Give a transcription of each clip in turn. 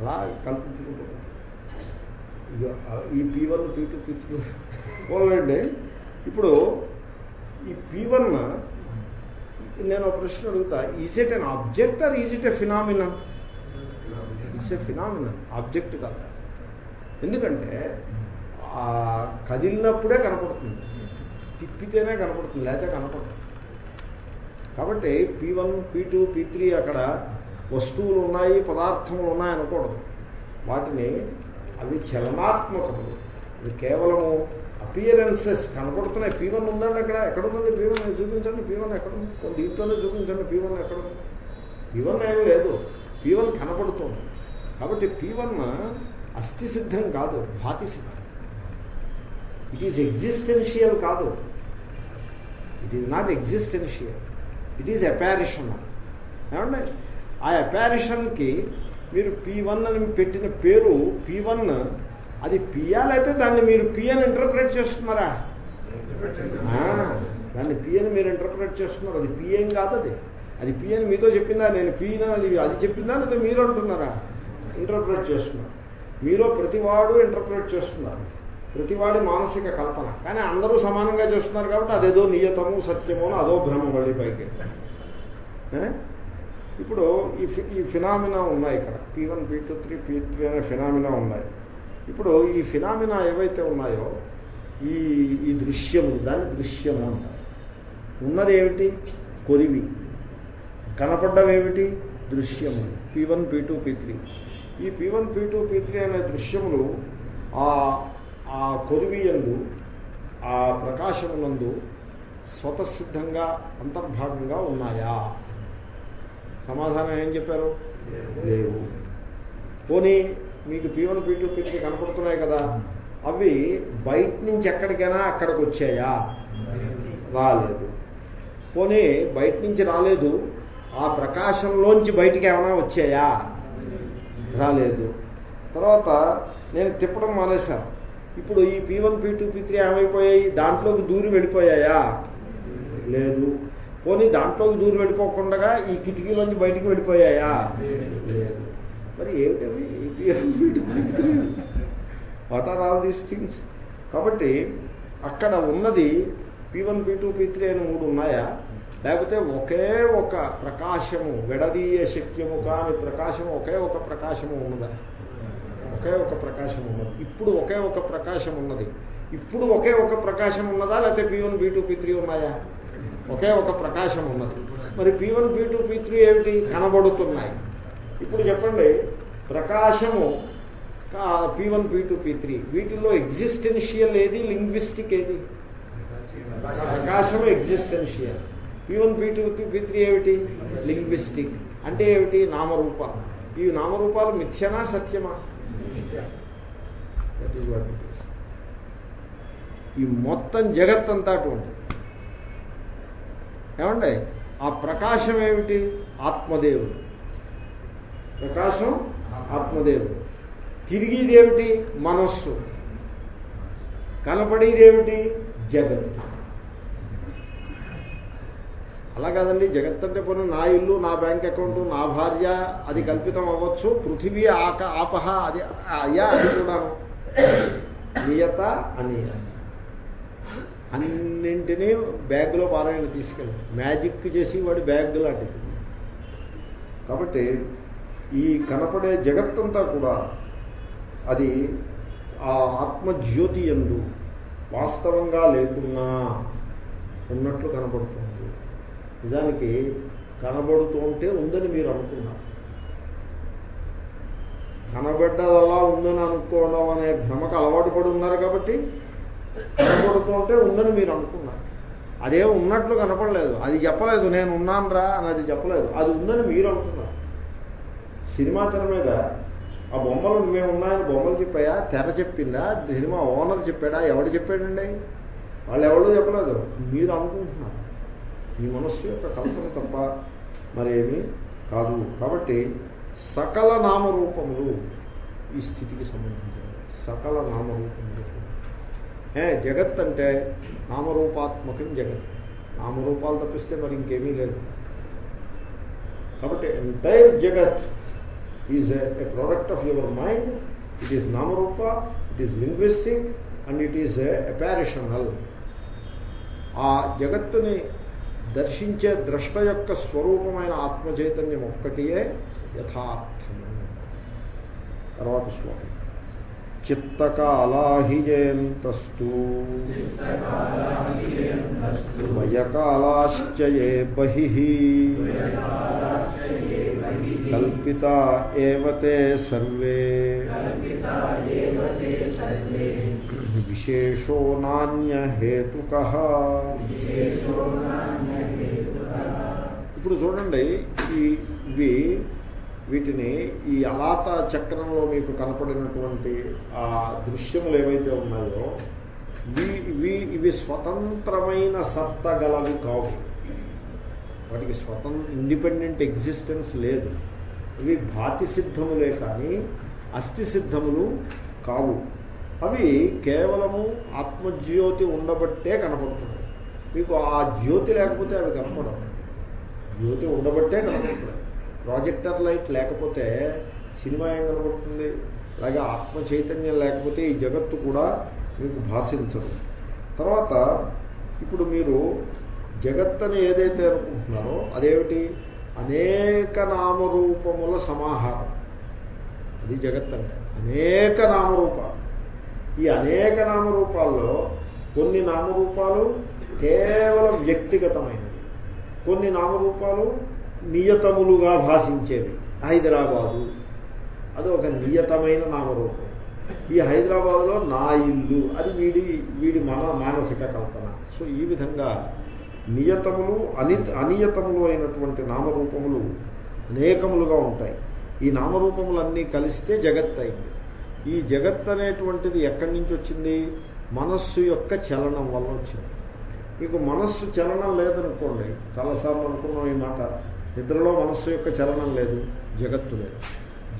అలా కల్పించుకుంటుంది ఈ P one P two P three పోలండి. ఇప్పుడు ఈ పీ వన్ నేను ఒక ప్రశ్న అడుగుతా. Is it an object or is it a phenomena it's a phenomena object కాదు. ఎందుకంటే కదిలినప్పుడే కనపడుతుంది. తిప్పితేనే కనపడుతుంది లేకపోతే కనపడుతుంది కాబట్టి P one P two P three అక్కడ వస్తువులు ఉన్నాయి పదార్థములు ఉన్నాయి అనకూడదు. వాటిని అవి చలనాత్మకములు. అవి కేవలము అపియరెన్సెస్ కనపడుతున్నాయి. పీ వన్ ఉందండి అక్కడ. ఎక్కడ ఉంది పీ చూపించండి. పీవన్ ఎక్కడ ఉంది దీంట్లోనే చూపించండి. పీవన్ ఎక్కడ ఉంది పీ ఏమీ లేదు. పీ వన్ కనపడుతుంది. కాబట్టి పీ వన్ అస్థి సిద్ధం కాదు. భాతి సిద్ధం ఇట్ ఈజ్ ఎగ్జిస్టెన్షియల్ కాదు. It is not existential it is apparitional ఏమండి? ఆ అపారిషన్కి మీరు పీ వన్ అని పెట్టిన పేరు పీ వన్ అది పియా లేకపోతే దాన్ని మీరు పి అని ఇంటర్ప్రిట్ చేస్తున్నారా? దాన్ని పి అని మీరు ఇంటర్ప్రిట్ చేస్తున్నారు. అది పి ఏం కాదు అది. అది పి అని మీతో చెప్పిందా నేను పి అది అది చెప్పిందా లేదా మీరు అంటున్నారా? ఇంటర్ప్రిట్ చేస్తున్నారు. మీలో ప్రతివాడు ఇంటర్ప్రిట్ చేస్తున్నారు. ప్రతివాడి మానసిక కల్పన. కానీ అందరూ సమానంగా చేస్తున్నారు కాబట్టి అదేదో నియతము సత్యము అదో భ్రమ మళ్ళీ పైకి? ఇప్పుడు ఈ ఫి- ఈ ఫినామినా ఉన్నాయి ఇక్కడ. P one P two three P three అనే ఫినామినా ఉన్నాయి. ఇప్పుడు ఈ ఫినామినా ఏవైతే ఉన్నాయో ఈ ఈ దృశ్యము దాన్ని దృశ్యము అంటారు. ఉన్నది ఏమిటి కొరివి కనపడ్డవేమిటి దృశ్యము. P one P two P three. ఈ P one P two P three అనే దృశ్యములు ఆ ఆ కొరివి యందు ఆ ప్రకాశమునందు స్వతసిద్ధంగా అంతర్భాగంగా ఉన్నాయా? సమాధానం ఏం చెప్పారు? లేవు. పోనీ మీకు P one P two P three కనపడుతున్నాయి కదా అవి బయట నుంచి ఎక్కడికైనా అక్కడికి వచ్చాయా? రాలేదు. పోనీ బయట నుంచి రాలేదు ఆ ప్రకాశంలోంచి బయటికి ఏమైనా వచ్చాయా? రాలేదు. తర్వాత నేను తిప్పడం మానేశాను. ఇప్పుడు ఈ P one P two P three ఏమైపోయాయి? దాంట్లోకి దూరి వెళ్ళిపోయాయా? లేదు. పోనీ దాంట్లోకి దూరం వెళ్ళిపోకుండా ఈ కిటికీలోంచి బయటికి వెళ్ళిపోయాయా? మరి ఏమిటవి? Two three what are all these things కాబట్టి అక్కడ ఉన్నది P one P two P three అని మూడు ఉన్నాయా? లేకపోతే ఒకే ఒక ప్రకాశము విడదీయ శక్యము కాని ప్రకాశము ఒకే ఒక ప్రకాశము ఉన్నదా? ఒకే ఒక ప్రకాశం ఉన్నది. ఇప్పుడు ఒకే ఒక ప్రకాశం ఉన్నది. ఇప్పుడు ఒకే ఒక ప్రకాశం ఉన్నదా? లేకపోతే P one B two P three ఉన్నాయా? ఒకే ఒక ప్రకాశం ఉన్నది. మరి P one P two P three ఏమిటి? కనబడుతున్నాయి. ఇప్పుడు చెప్పండి ప్రకాశము P one P two P three వీటిల్లో ఎగ్జిస్టెన్షియల్ ఏది? లింగ్విస్టిక్ ఏది? ప్రకాశం existential P one P two P three ఏమిటి? లింగ్విస్టిక్ అంటే ఏమిటి? నామరూపాలు ఈ నామరూపాలు మిథ్యనా సత్యమా. ఈ మొత్తం జగత్తంతా అటువంటి ఏమండి? ఆ ప్రకాశం ఏమిటి? ఆత్మదేవుడు. ప్రకాశం ఆత్మదేవుడు. తిరిగిదేమిటి మనస్సు. కనపడేదేమిటి జగత్. అలా కాదండి జగత్ అంటే కొన్ని నా ఇల్లు నా బ్యాంక్ అకౌంట్ నా భార్య అది కల్పితం అవ్వచ్చు పృథివీ ఆక ఆపహ అది అయ్యా అది కూడా నియత అనియత. అన్నింటినీ బ్యాగ్లో పారాయణ తీసుకెళ్ళి మ్యాజిక్ చేసి వాడి బ్యాగ్ లాంటిది. కాబట్టి ఈ కనపడే జగత్తంతా కూడా అది ఆ ఆత్మజ్యోతి ఎందు వాస్తవంగా లేకున్నా ఉన్నట్లు కనబడుతుంది. నిజానికి కనబడుతూ ఉంటే ఉందని మీరు అనుకున్నారు. కనబడ్డదలా ఉందని అనుకోవడం అనే భ్రమకు అలవాటు పడి ఉన్నారు కాబట్టి కనబడుతూ ఉంటే ఉందని మీరు అనుకున్నారు. అదే ఉన్నట్లు కనపడలేదు. అది చెప్పలేదు నేను ఉన్నానురా అని అది చెప్పలేదు. అది ఉందని మీరు అనుకున్నారు. సినిమా తెర మీద ఆ బొమ్మలు మేము ఉన్నాయని బొమ్మలు చెప్పాయా? తెర చెప్పిందా? సినిమా ఓనర్ చెప్పాడా? ఎవడు చెప్పాడండి? వాళ్ళు ఎవరు చెప్పలేదు. మీరు అనుకుంటున్నారు. మీ మనస్సు యొక్క కల్పన తప్ప మరేమీ కాదు. కాబట్టి సకల నామరూపములు ఈ స్థితికి సంబంధించినవి. సకల నామరూపములు. ఏ జగత్ అంటే నామరూపాత్మకం జగత్ నామరూపాలు తప్పిస్తే మరి ఇంకేమీ లేదు కాబట్టి ఎంటైర్ జగత్ is a product of your mind it is నామరూప it is linguistic and it is apparitional ఆ జగత్తుని దర్శించే ద్రష్ట యొక్క స్వరూపమైన ఆత్మ చైతన్యం ఒక్కటియే యథార్థము. తర్వాత శ్లోకం. చిత్తకాలాహిజయంతస్తు. మయకాలాశ్చయే బహి. కల్పిత ఏవతే సర్వే. విశేషో నాణ్యహేతుక ఇప్పుడు చూడండి ఇవి వీటిని ఈ అలాత చక్రంలో మీకు కనపడినటువంటి ఆ దృశ్యములు ఏవైతే ఉన్నాయో ఇవి ఇవి ఇవి స్వతంత్రమైన సత్త గలవి కావు. వాటికి స్వతంత్ర ఇండిపెండెంట్ ఎగ్జిస్టెన్స్ లేదు. ఇవి భాతి సిద్ధములే కానీ అస్థి సిద్ధములు కావు. అవి కేవలము ఆత్మజ్యోతి ఉండబట్టే కనపడుతున్నాయి. మీకు ఆ జ్యోతి లేకపోతే అవి కనపడవు. జ్యోతి ఉండబట్టే కనపడుతున్నాయి ప్రాజెక్టర్ లైట్ లేకపోతే సినిమా ఏం కనబడుతుంది? అలాగే ఆత్మ చైతన్యం లేకపోతే ఈ జగత్తు కూడా మీకు భాషించదు. తర్వాత ఇప్పుడు మీరు జగత్తని ఏదైతే అనుకుంటున్నారో అదేమిటి? అనేక నామరూపముల సమాహారం. అది జగత్ అంటే. అనేక నామరూపాలు. ఈ అనేక నామరూపాల్లో కొన్ని నామరూపాలు కేవలం వ్యక్తిగతమైనవి. కొన్ని నామరూపాలు నియతములుగా భాషించేవి హైదరాబాదు. అది ఒక నియతమైన నామరూపం. ఈ హైదరాబాదులో నా ఇల్లు అది వీడి వీడి మన మానసిక కల్పన. సో ఈ విధంగా నియతములు అని అనియతములు అయినటువంటి నామరూపములు అనేకములుగా ఉంటాయి. ఈ నామరూపములన్నీ కలిస్తే జగత్ అయింది. ఈ జగత్ అనేటువంటిది ఎక్కడి నుంచి వచ్చింది? మనస్సు యొక్క చలనం వల్ల వచ్చింది. మీకు మనస్సు చలనం లేదనుకోండి చాలాసార్లు అనుకున్నాం ఈ మాట. నిద్రలో మనస్సు యొక్క చలనం లేదు జగత్తు లేదు.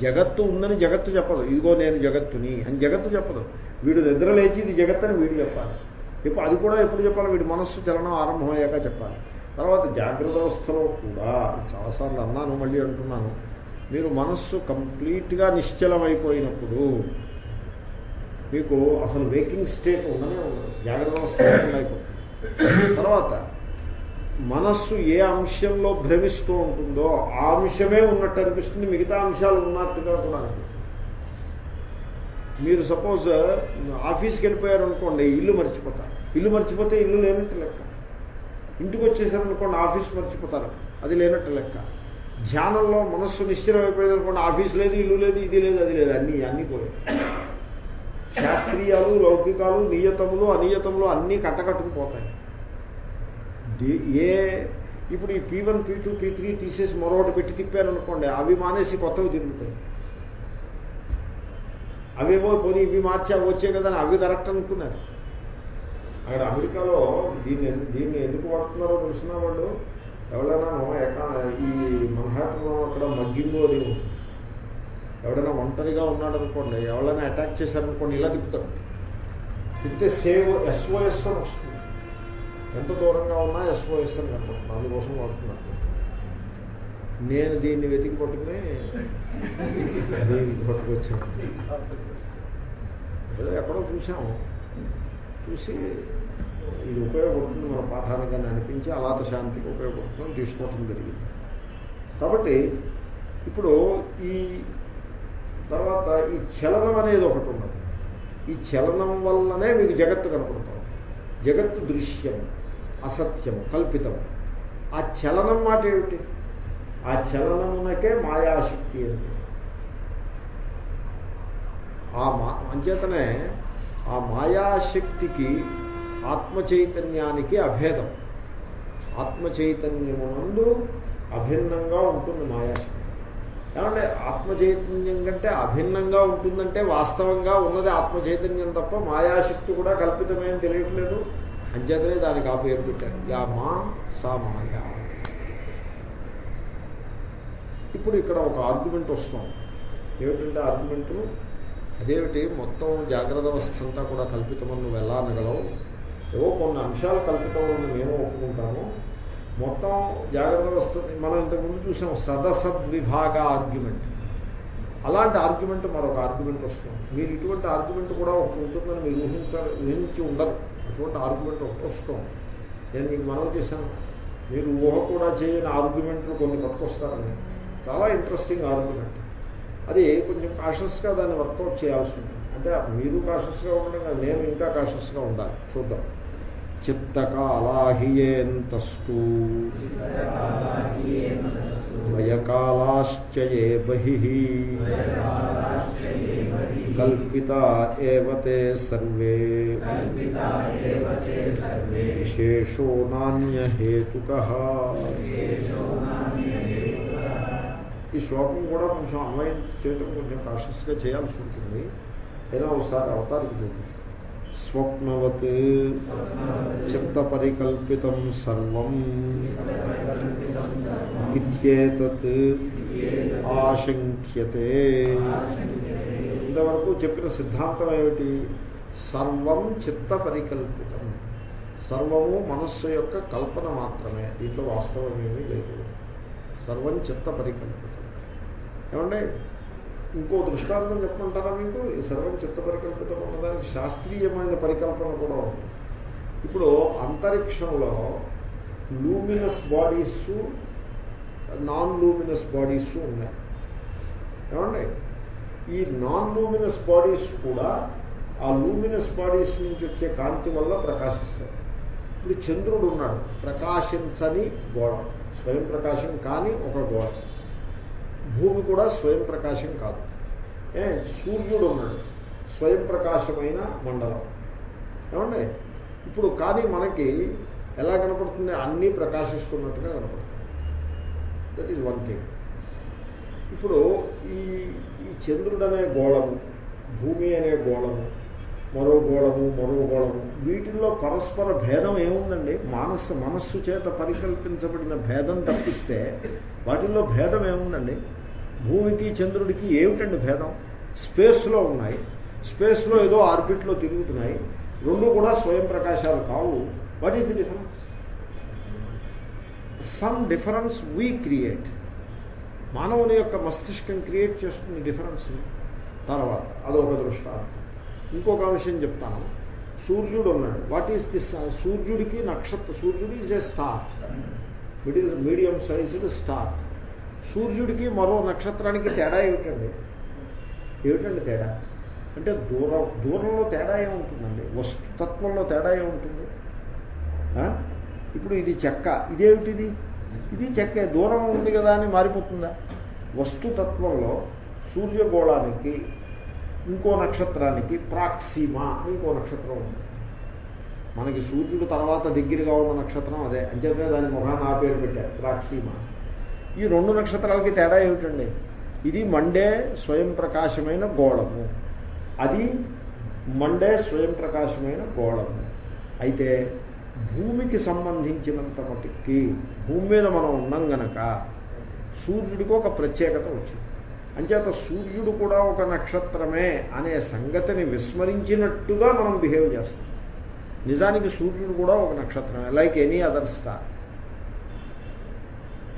జగత్తు ఉందని జగత్తు చెప్పదు. ఇదిగో నేను జగత్తుని అని జగత్తు చెప్పదు. వీడు నిద్ర లేచి ఇది జగత్ అని వీడు చెప్పాలి. ఇప్పుడు అది కూడా ఎప్పుడు చెప్పాలి? వీడి మనస్సు చలనం ఆరంభమయ్యాక చెప్పాలి. తర్వాత జాగ్రత్త అవస్థలో కూడా చాలాసార్లు అన్నాను మళ్ళీ అంటున్నాను. మీరు మనస్సు కంప్లీట్గా నిశ్చలమైపోయినప్పుడు మీకు అసలు వేకింగ్ స్టేట్ ఉండనే ఉండదు. జాగ్రత్త అవస్థ అయిపోతుంది తర్వాత మనస్సు ఏ అంశంలో భ్రమిస్తూ ఉంటుందో ఆ అంశమే ఉన్నట్టు అనిపిస్తుంది. మిగతా అంశాలు ఉన్నట్టుగా కూడా అనిపిస్తుంది. మీరు సపోజ్ ఆఫీస్కి వెళ్ళిపోయారనుకోండి ఇల్లు మర్చిపోతారు. ఇల్లు మర్చిపోతే ఇల్లు లేనట్టు లెక్క. ఇంటికి వచ్చేసారనుకోండి ఆఫీస్ మర్చిపోతారు. అది లేనట్టు లెక్క. ధ్యానంలో మనస్సు నిశ్చలం అయిపోయింది అనుకోండి ఆఫీస్ లేదు ఇల్లు లేదు ఇది లేదు అది లేదు అన్నీ అన్నీ పోయాయి శాస్త్రీయాలు లౌకికాలు నియతములు అనియతములు అన్నీ కట్టకట్టుకుపోతాయి. ఏ ఇప్పుడు ఈ P one P two P three తీసేసి మరొకటి పెట్టి తిప్పారనుకోండి అవి మానేసి కొత్తవి తిరుగుతాయి. అవేమో పోనీ ఇవి మార్చి అవి వచ్చాయి కదా అవి కరెక్ట్ అనుకున్నారు. అక్కడ అమెరికాలో దీన్ని దీన్ని ఎందుకు వాడుతున్నారో తెలిసిన వాళ్ళు ఎవరైనా ఎకా ఈ మన్హాటంలో అక్కడ మగ్గిందో అది ఎవడైనా ఒంటరిగా ఉన్నాడు అనుకోండి ఎవరైనా అటాక్ చేశారనుకోండి ఇలా తిప్పుతాడు. తిప్పితే సేవ్ ఎస్ఓఎస్ అని వస్తుంది. ఎంత దూరంగా ఉన్నా ఎస్ఓఎస్ అని కనపడుతుంది అందుకోసం వాడుతున్నారు నేను దీన్ని వెతికి పట్టుకుని దీనికి పట్టుకొచ్చాను ఏదో ఎక్కడో చూసాము చూసి ఇది ఉపయోగపడుతుంది మన పాఠానికి అని అనిపించి అలాత శాంతికి ఉపయోగపడుతుందని తీసుకోవటం జరిగింది. కాబట్టి ఇప్పుడు ఈ తర్వాత ఈ చలనం అనేది ఒకటి ఉన్నది. ఈ చలనం వల్లనే మీకు జగత్తు కనపడుతుంది జగత్తు దృశ్యం. అసత్యము కల్పితము. ఆ చలనం మాట ఏమిటి? ఆ చలనమునకే మాయాశక్తి అంటే ఆ మా అంచేతనే ఆ మాయాశక్తికి ఆత్మచైతన్యానికి అభేదం. ఆత్మచైతన్యమునందు అభిన్నంగా ఉంటుంది మాయాశక్తి. ఏమంటే ఆత్మచైతన్యం కంటే అభిన్నంగా ఉంటుందంటే వాస్తవంగా ఉన్నది ఆత్మచైతన్యం తప్ప మాయాశక్తి కూడా కల్పితమే అని తెలియట్లేదు. అంచేతనే దానికి ఆ పేరు పెట్టారు. యా మా సా మాయా ఇప్పుడు ఇక్కడ ఒక ఆర్గ్యుమెంట్ వస్తాం ఏమిటంటే ఆర్గ్యుమెంటు అదేమిటి? మొత్తం జాగ్రత్త అవస్థ అంతా కూడా కల్పితమని నువ్వు ఎలా అనగలవు? ఏవో కొన్ని అంశాలు కల్పితమని నేను ఒప్పుకుంటాను. మొత్తం జాగ్రత్త అవస్థ మనం ఇంతకుముందు చూసాం సదసద్విభాగ ఆర్గ్యుమెంట్ అలాంటి ఆర్గ్యుమెంట్ మరొక ఆర్గ్యుమెంట్ వస్తుంది. మీరు ఇటువంటి ఆర్గ్యుమెంట్ కూడా ఒకటి ఉంటుందని మీరు ఊహించాలి ఊహించి ఉండరు. అటువంటి ఆర్గ్యుమెంట్ వస్తుంది నేను మీకు మనవి చేశాను మీరు ఊహ కూడా చేయని ఆర్గ్యుమెంట్లు కొన్ని పట్టుకొస్తారని. చాలా ఇంట్రెస్టింగ్ ఆర్గ్యుమెంట్ అది కొంచెం కాషస్గా దాన్ని వర్కౌట్ చేయాల్సి ఉంటుంది. అంటే మీరు కాషస్గా ఉండడం కాదు, నేను ఇంకా కాషస్గా ఉండాలి. చూద్దాం. చిత్తకాలాహియేంతస్తు. వయకాలాశ్చయే బహి. కల్పిత ఏవతే సర్వే విశేషో నాణ్యహేతుక ఈ శ్లోకం కూడా కొంచెం అన్వయం చేయడం కొంచెం కాషస్గా చేయాల్సి ఉంటుంది. అయినా ఒకసారి అవతారికి చూద్దాం. స్వప్నవత్ చిత్త పరికల్పితం సర్వం ఇత్యేతత్ ఆశంక్యతే. ఇంతవరకు చెప్పిన సిద్ధాంతం ఏమిటి? సర్వం చిత్త పరికల్పితం. సర్వము మనస్సు యొక్క కల్పన మాత్రమే. దీంట్లో వాస్తవం ఏమీ లేదు. సర్వం చిత్త పరికల్పితం. ఏమంటే ఇంకో దృష్టాంతం చెప్పమంటారా మీకు? ఈ సర్వం చిత్త పరికల్పితం ఉన్నదానికి శాస్త్రీయమైన పరికల్పన కూడా ఉంది. ఇప్పుడు అంతరిక్షంలో luminous bodies non luminous bodies ఉన్నాయి. ఏమండి ఈ నాన్ లూమినస్ బాడీస్ కూడా ఆ లూమినస్ బాడీస్ నుంచి వచ్చే కాంతి వల్ల ప్రకాశిస్తాయి. ఇప్పుడు చంద్రుడు ఉన్నాడు. ప్రకాశించని గోడ. స్వయం ప్రకాశం కాని ఒక గోడ. భూమి కూడా స్వయం ప్రకాశం కాదు. ఏ సూర్యుడు ఉన్నాడు. స్వయం ప్రకాశమైన మండలం. ఏమండి? ఇప్పుడు కానీ మనకి ఎలా కనపడుతుంది? అన్నీ ప్రకాశిస్తున్నట్టుగా కనపడుతుంది. దట్ ఈజ్ వన్ థింగ్ ఇప్పుడు ఈ ఈ చంద్రుడు అనే గోళము భూమి అనే గోళము మరో గోళము మరో గోళము వీటిల్లో పరస్పర భేదం ఏముందండి? మానస్సు మనస్సు చేత పరికల్పించబడిన భేదం తప్పిస్తే వాటిల్లో భేదం ఏముందండి? భూమికి చంద్రుడికి ఏమిటండి భేదం? స్పేస్లో ఉన్నాయి. స్పేస్లో ఏదో ఆర్బిట్లో తిరుగుతున్నాయి. రెండు కూడా స్వయం ప్రకాశాలు కావు. What is the difference? Some difference we create. మానవుని యొక్క మస్తిష్కం క్రియేట్ చేస్తుంది డిఫరెన్స్ తర్వాత అదొక దృష్టాంతం. ఇంకొక విషయం చెప్తాను. సూర్యుడు ఉన్నాడు. వాట్ ఈస్ ది సూర్యుడికి నక్షత్ర సూర్యుడు is a star middle medium sized star సూర్యుడికి మరో నక్షత్రానికి తేడా ఏమిటండి? ఏమిటండి తేడా? అంటే దూరం దూరంలో తేడా ఏముంటుందండి? వస్తుతత్వంలో తేడా ఏముంటుంది? ఇప్పుడు ఇది చెక్క. ఇదేమిటిది? ఇది చెక్కే దూరం ఉంది కదా అని మారిపోతుందా? వస్తుతత్వంలో సూర్యగోళానికి ఇంకో నక్షత్రానికి ప్రాక్సీమా అని ఇంకో నక్షత్రం ఉంది. మనకి సూర్యుడు తర్వాత దగ్గరగా ఉన్న నక్షత్రం అదే. అంచేతనే దాని మొహాన్ని ఆ పేరు పెట్టారు ప్రాక్సిమా. ఈ రెండు నక్షత్రాలకి తేడా ఏమిటండి? ఇది మండే స్వయం ప్రకాశమైన గోళము. అది మండే స్వయం ప్రకాశమైన గోళము. అయితే భూమికి సంబంధించినంత మటుక్కి భూమి మీద మనం ఉన్నాం గనక సూర్యుడికి ఒక ప్రత్యేకత వచ్చింది. అంచేత సూర్యుడు కూడా ఒక నక్షత్రమే అనే సంగతిని విస్మరించినట్టుగా మనం బిహేవ్ చేస్తాం. నిజానికి సూర్యుడు కూడా ఒక నక్షత్రమే లైక్ ఎనీ అదర్ స్టార్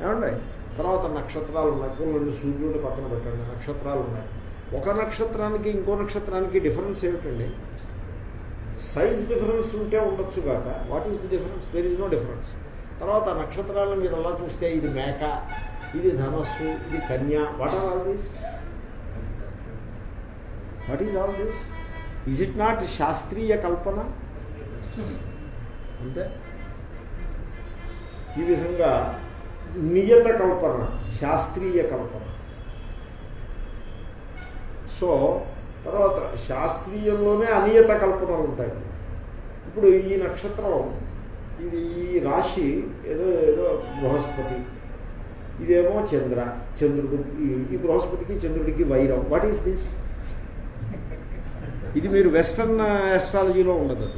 ఏమండి? తర్వాత నక్షత్రాలు ఉన్నాయి. కొన్ని సూర్యుడిని పక్కన పెట్టండి నక్షత్రాలు ఉన్నాయి. ఒక నక్షత్రానికి ఇంకో నక్షత్రానికి డిఫరెన్స్ ఏమిటండి? సైజ్ డిఫరెన్స్ ఉంటే ఉండొచ్చు కాక what is the difference? There is no difference. తర్వాత నక్షత్రాలను మీరు ఎలా చూస్తే ఇది మేక ఇది ధనస్సు ఇది కన్య. What are all these? What is all these? Is it not శాస్త్రీయ కల్పన? అంటే ఈ విధంగా నియత కల్పన శాస్త్రీయ కల్పన. సో తర్వాత శాస్త్రీయంలోనే అనియత కల్పనలు ఉంటాయి. ఇప్పుడు ఈ నక్షత్రం ఇది ఈ రాశి ఏదో ఏదో బృహస్పతి ఇదేమో చంద్ర చంద్రుడు ఈ- బృహస్పతికి చంద్రుడికి వైరం. వాట్ ఈస్ దిస్ ఇది మీరు వెస్టర్న్ ఆస్ట్రాలజీలో ఉండదు.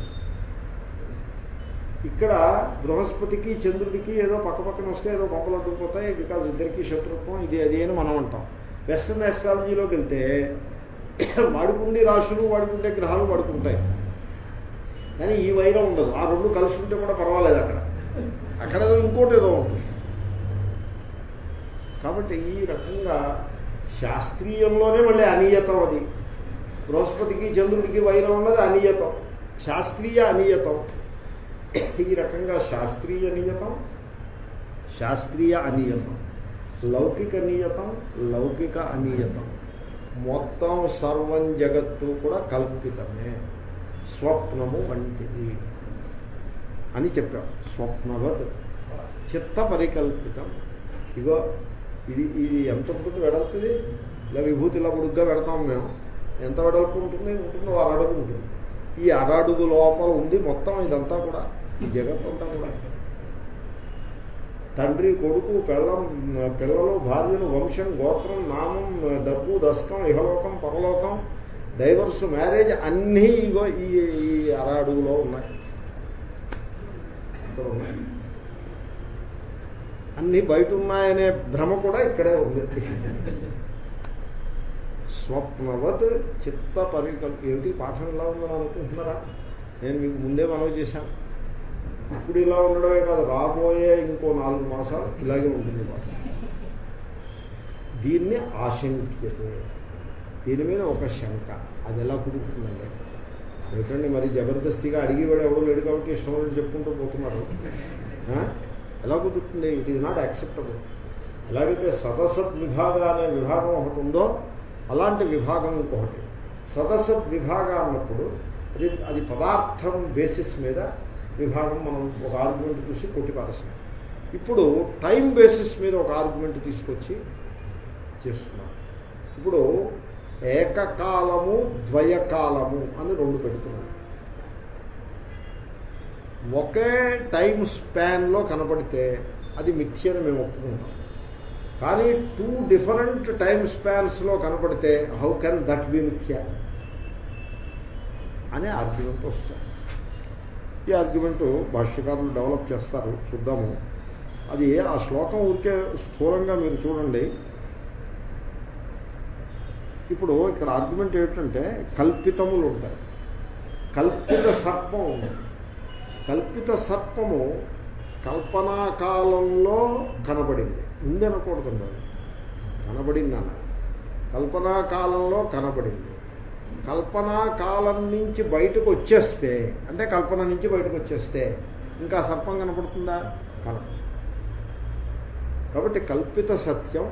ఇక్కడ బృహస్పతికి చంద్రుడికి ఏదో పక్క పక్కన వస్తే ఏదో గొప్పలు అడ్డుకుపోతాయి బికాజ్ ఇద్దరికి శత్రుత్వం ఇది అది అని మనం అంటాం. వెస్టర్న్ ఆస్ట్రాలజీలోకి వెళ్తే వాడికి ఉండే రాశులు వాడికి ఉండే గ్రహాలు పడుకుంటాయి కానీ ఈ వైరం ఉండదు. ఆ రెండు కలిసి ఉంటే కూడా పర్వాలేదు అక్కడ. అక్కడ ఇంకోటి ఏదో ఉంటుంది. కాబట్టి ఈ రకంగా శాస్త్రీయంలోనే మళ్ళీ అనియతం అది. బృహస్పతికి చంద్రుడికి వైరం ఉన్నది అనియతం. శాస్త్రీయ అనియతం. ఈ రకంగా శాస్త్రీయ నియతం శాస్త్రీయ అనియతం. లౌకిక నియతం లౌకిక అనియతం. మొత్తం సర్వం జగత్తు కూడా కల్పితమే. స్వప్నము వంటిది అని చెప్పాం. స్వప్నవత్. చిత్త పరికల్పితం. ఇగో ఇది ఇది ఎంత ఉంటుంది వెడల్పుది? ఇలా విభూతి ఇలా పొడుగ్గా పెడతాం మేము. ఎంత వెడల్పు ఉంటుంది? ఉంటుంది అరడుగు ఉంటుంది. ఈ అరడుగు లోపల ఉంది మొత్తం ఇదంతా కూడా. ఈ జగత్ అంతా కూడా. తండ్రి కొడుకు పిల్లం పిల్లలు భార్యలు వంశం గోత్రం నామం డబ్బు దశకం ఇహలోకం పరలోకం డైవర్స్ మ్యారేజ్ అన్నీ ఇగో ఈ ఈ అర అడుగులో ఉన్నాయి. అన్నీ బయట ఉన్నాయనే భ్రమ కూడా ఇక్కడే ఉంది. స్వప్నవత్ చిత్త పరికల్ ఏమిటి పాఠం ఇలా ఉందని అనుకుంటున్నారా? నేను మీకు ముందే మనవి చేశాను. ఇప్పుడు ఇలా ఉండడమే కాదు రాబోయే ఇంకో నాలుగు మాసాలు ఇలాగే ఉంటుంది మాట. దీన్ని ఆశంక్యతే. దీని మీద ఒక శంక. అది ఎలా కుదురుతుందండి? ఏమిటండి మరి జబర్దస్తిగా అడిగేవాడు ఎవడో లేడు కాబట్టి ఇష్టం ఉన్నట్టు చెప్పుకుంటూ పోతున్నారు ఎలా కుదురుతుంది? ఇట్ ఈజ్ నాట్ యాక్సెప్టబుల్ ఎలాగైతే సదసత్ విభాగ అనే విభాగం ఒకటి ఉందో అలాంటి విభాగం ఇంకొకటి. సదసత్ విభాగ అన్నప్పుడు అది అది పదార్థం బేసిస్ మీద విభాగం మనం ఒక ఆర్గ్యుమెంట్ చూసి కొట్టిపారేసాం ఇప్పుడు టైం బేసిస్ మీద ఒక ఆర్గ్యుమెంట్ తీసుకొచ్చి చేస్తున్నాం. ఇప్పుడు ఏకకాలము ద్వయకాలము అని రెండు పెడుతున్నాం. ఒకే టైం స్పాన్లో కనపడితే అది మిథ్యని మేము ఒప్పుకుంటాం. కానీ టూ డిఫరెంట్ టైం స్పాన్స్లో కనపడితే హౌ కెన్ దట్ బి మిథ్య? అనే ఆర్గ్యుమెంట్ వస్తుంది. ఈ ఆర్గ్యుమెంట్ భాష్యకారులు డెవలప్ చేస్తారు చూద్దాము. అది ఆ శ్లోకం ఊరికే స్థూలంగా మీరు చూడండి. ఇప్పుడు ఇక్కడ ఆర్గ్యుమెంట్ ఏమిటంటే కల్పితములు ఉంటాయి. కల్పిత సర్పం. కల్పిత సర్పము కల్పనా కాలంలో కనబడింది. ఉంది అనకూడదండి కనబడింది అన్న కల్పనా కాలంలో కనబడింది. కల్పనా కాలం నుంచి బయటకు వచ్చేస్తే అంటే కల్పన నుంచి బయటకు వచ్చేస్తే ఇంకా సర్పం కనపడుతుందా? కలప కాబట్టి కల్పిత సత్యం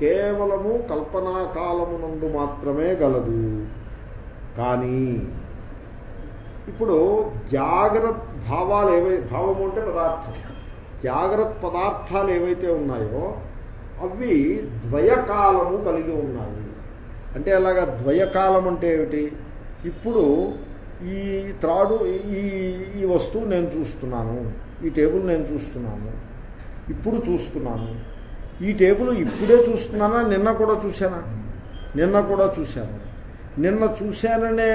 కేవలము కల్పనా కాలమునందు మాత్రమే గలదు. కానీ ఇప్పుడు జాగ్రత్త భావాలు ఏవై భావము అంటే పదార్థం. జాగ్రత్త పదార్థాలు ఏవైతే ఉన్నాయో అవి ద్వయకాలము కలిగి ఉన్నాయి. అంటే అలాగా ద్వయకాలం అంటే ఏమిటి? ఇప్పుడు ఈ త్రాడు ఈ ఈ వస్తువు నేను చూస్తున్నాను ఈ టేబుల్ నేను చూస్తున్నాను ఇప్పుడు చూస్తున్నాను. ఈ టేబుల్ ఇప్పుడే చూస్తున్నానా? నిన్న కూడా చూశానా? నిన్న కూడా చూశాను. నిన్న చూశాననే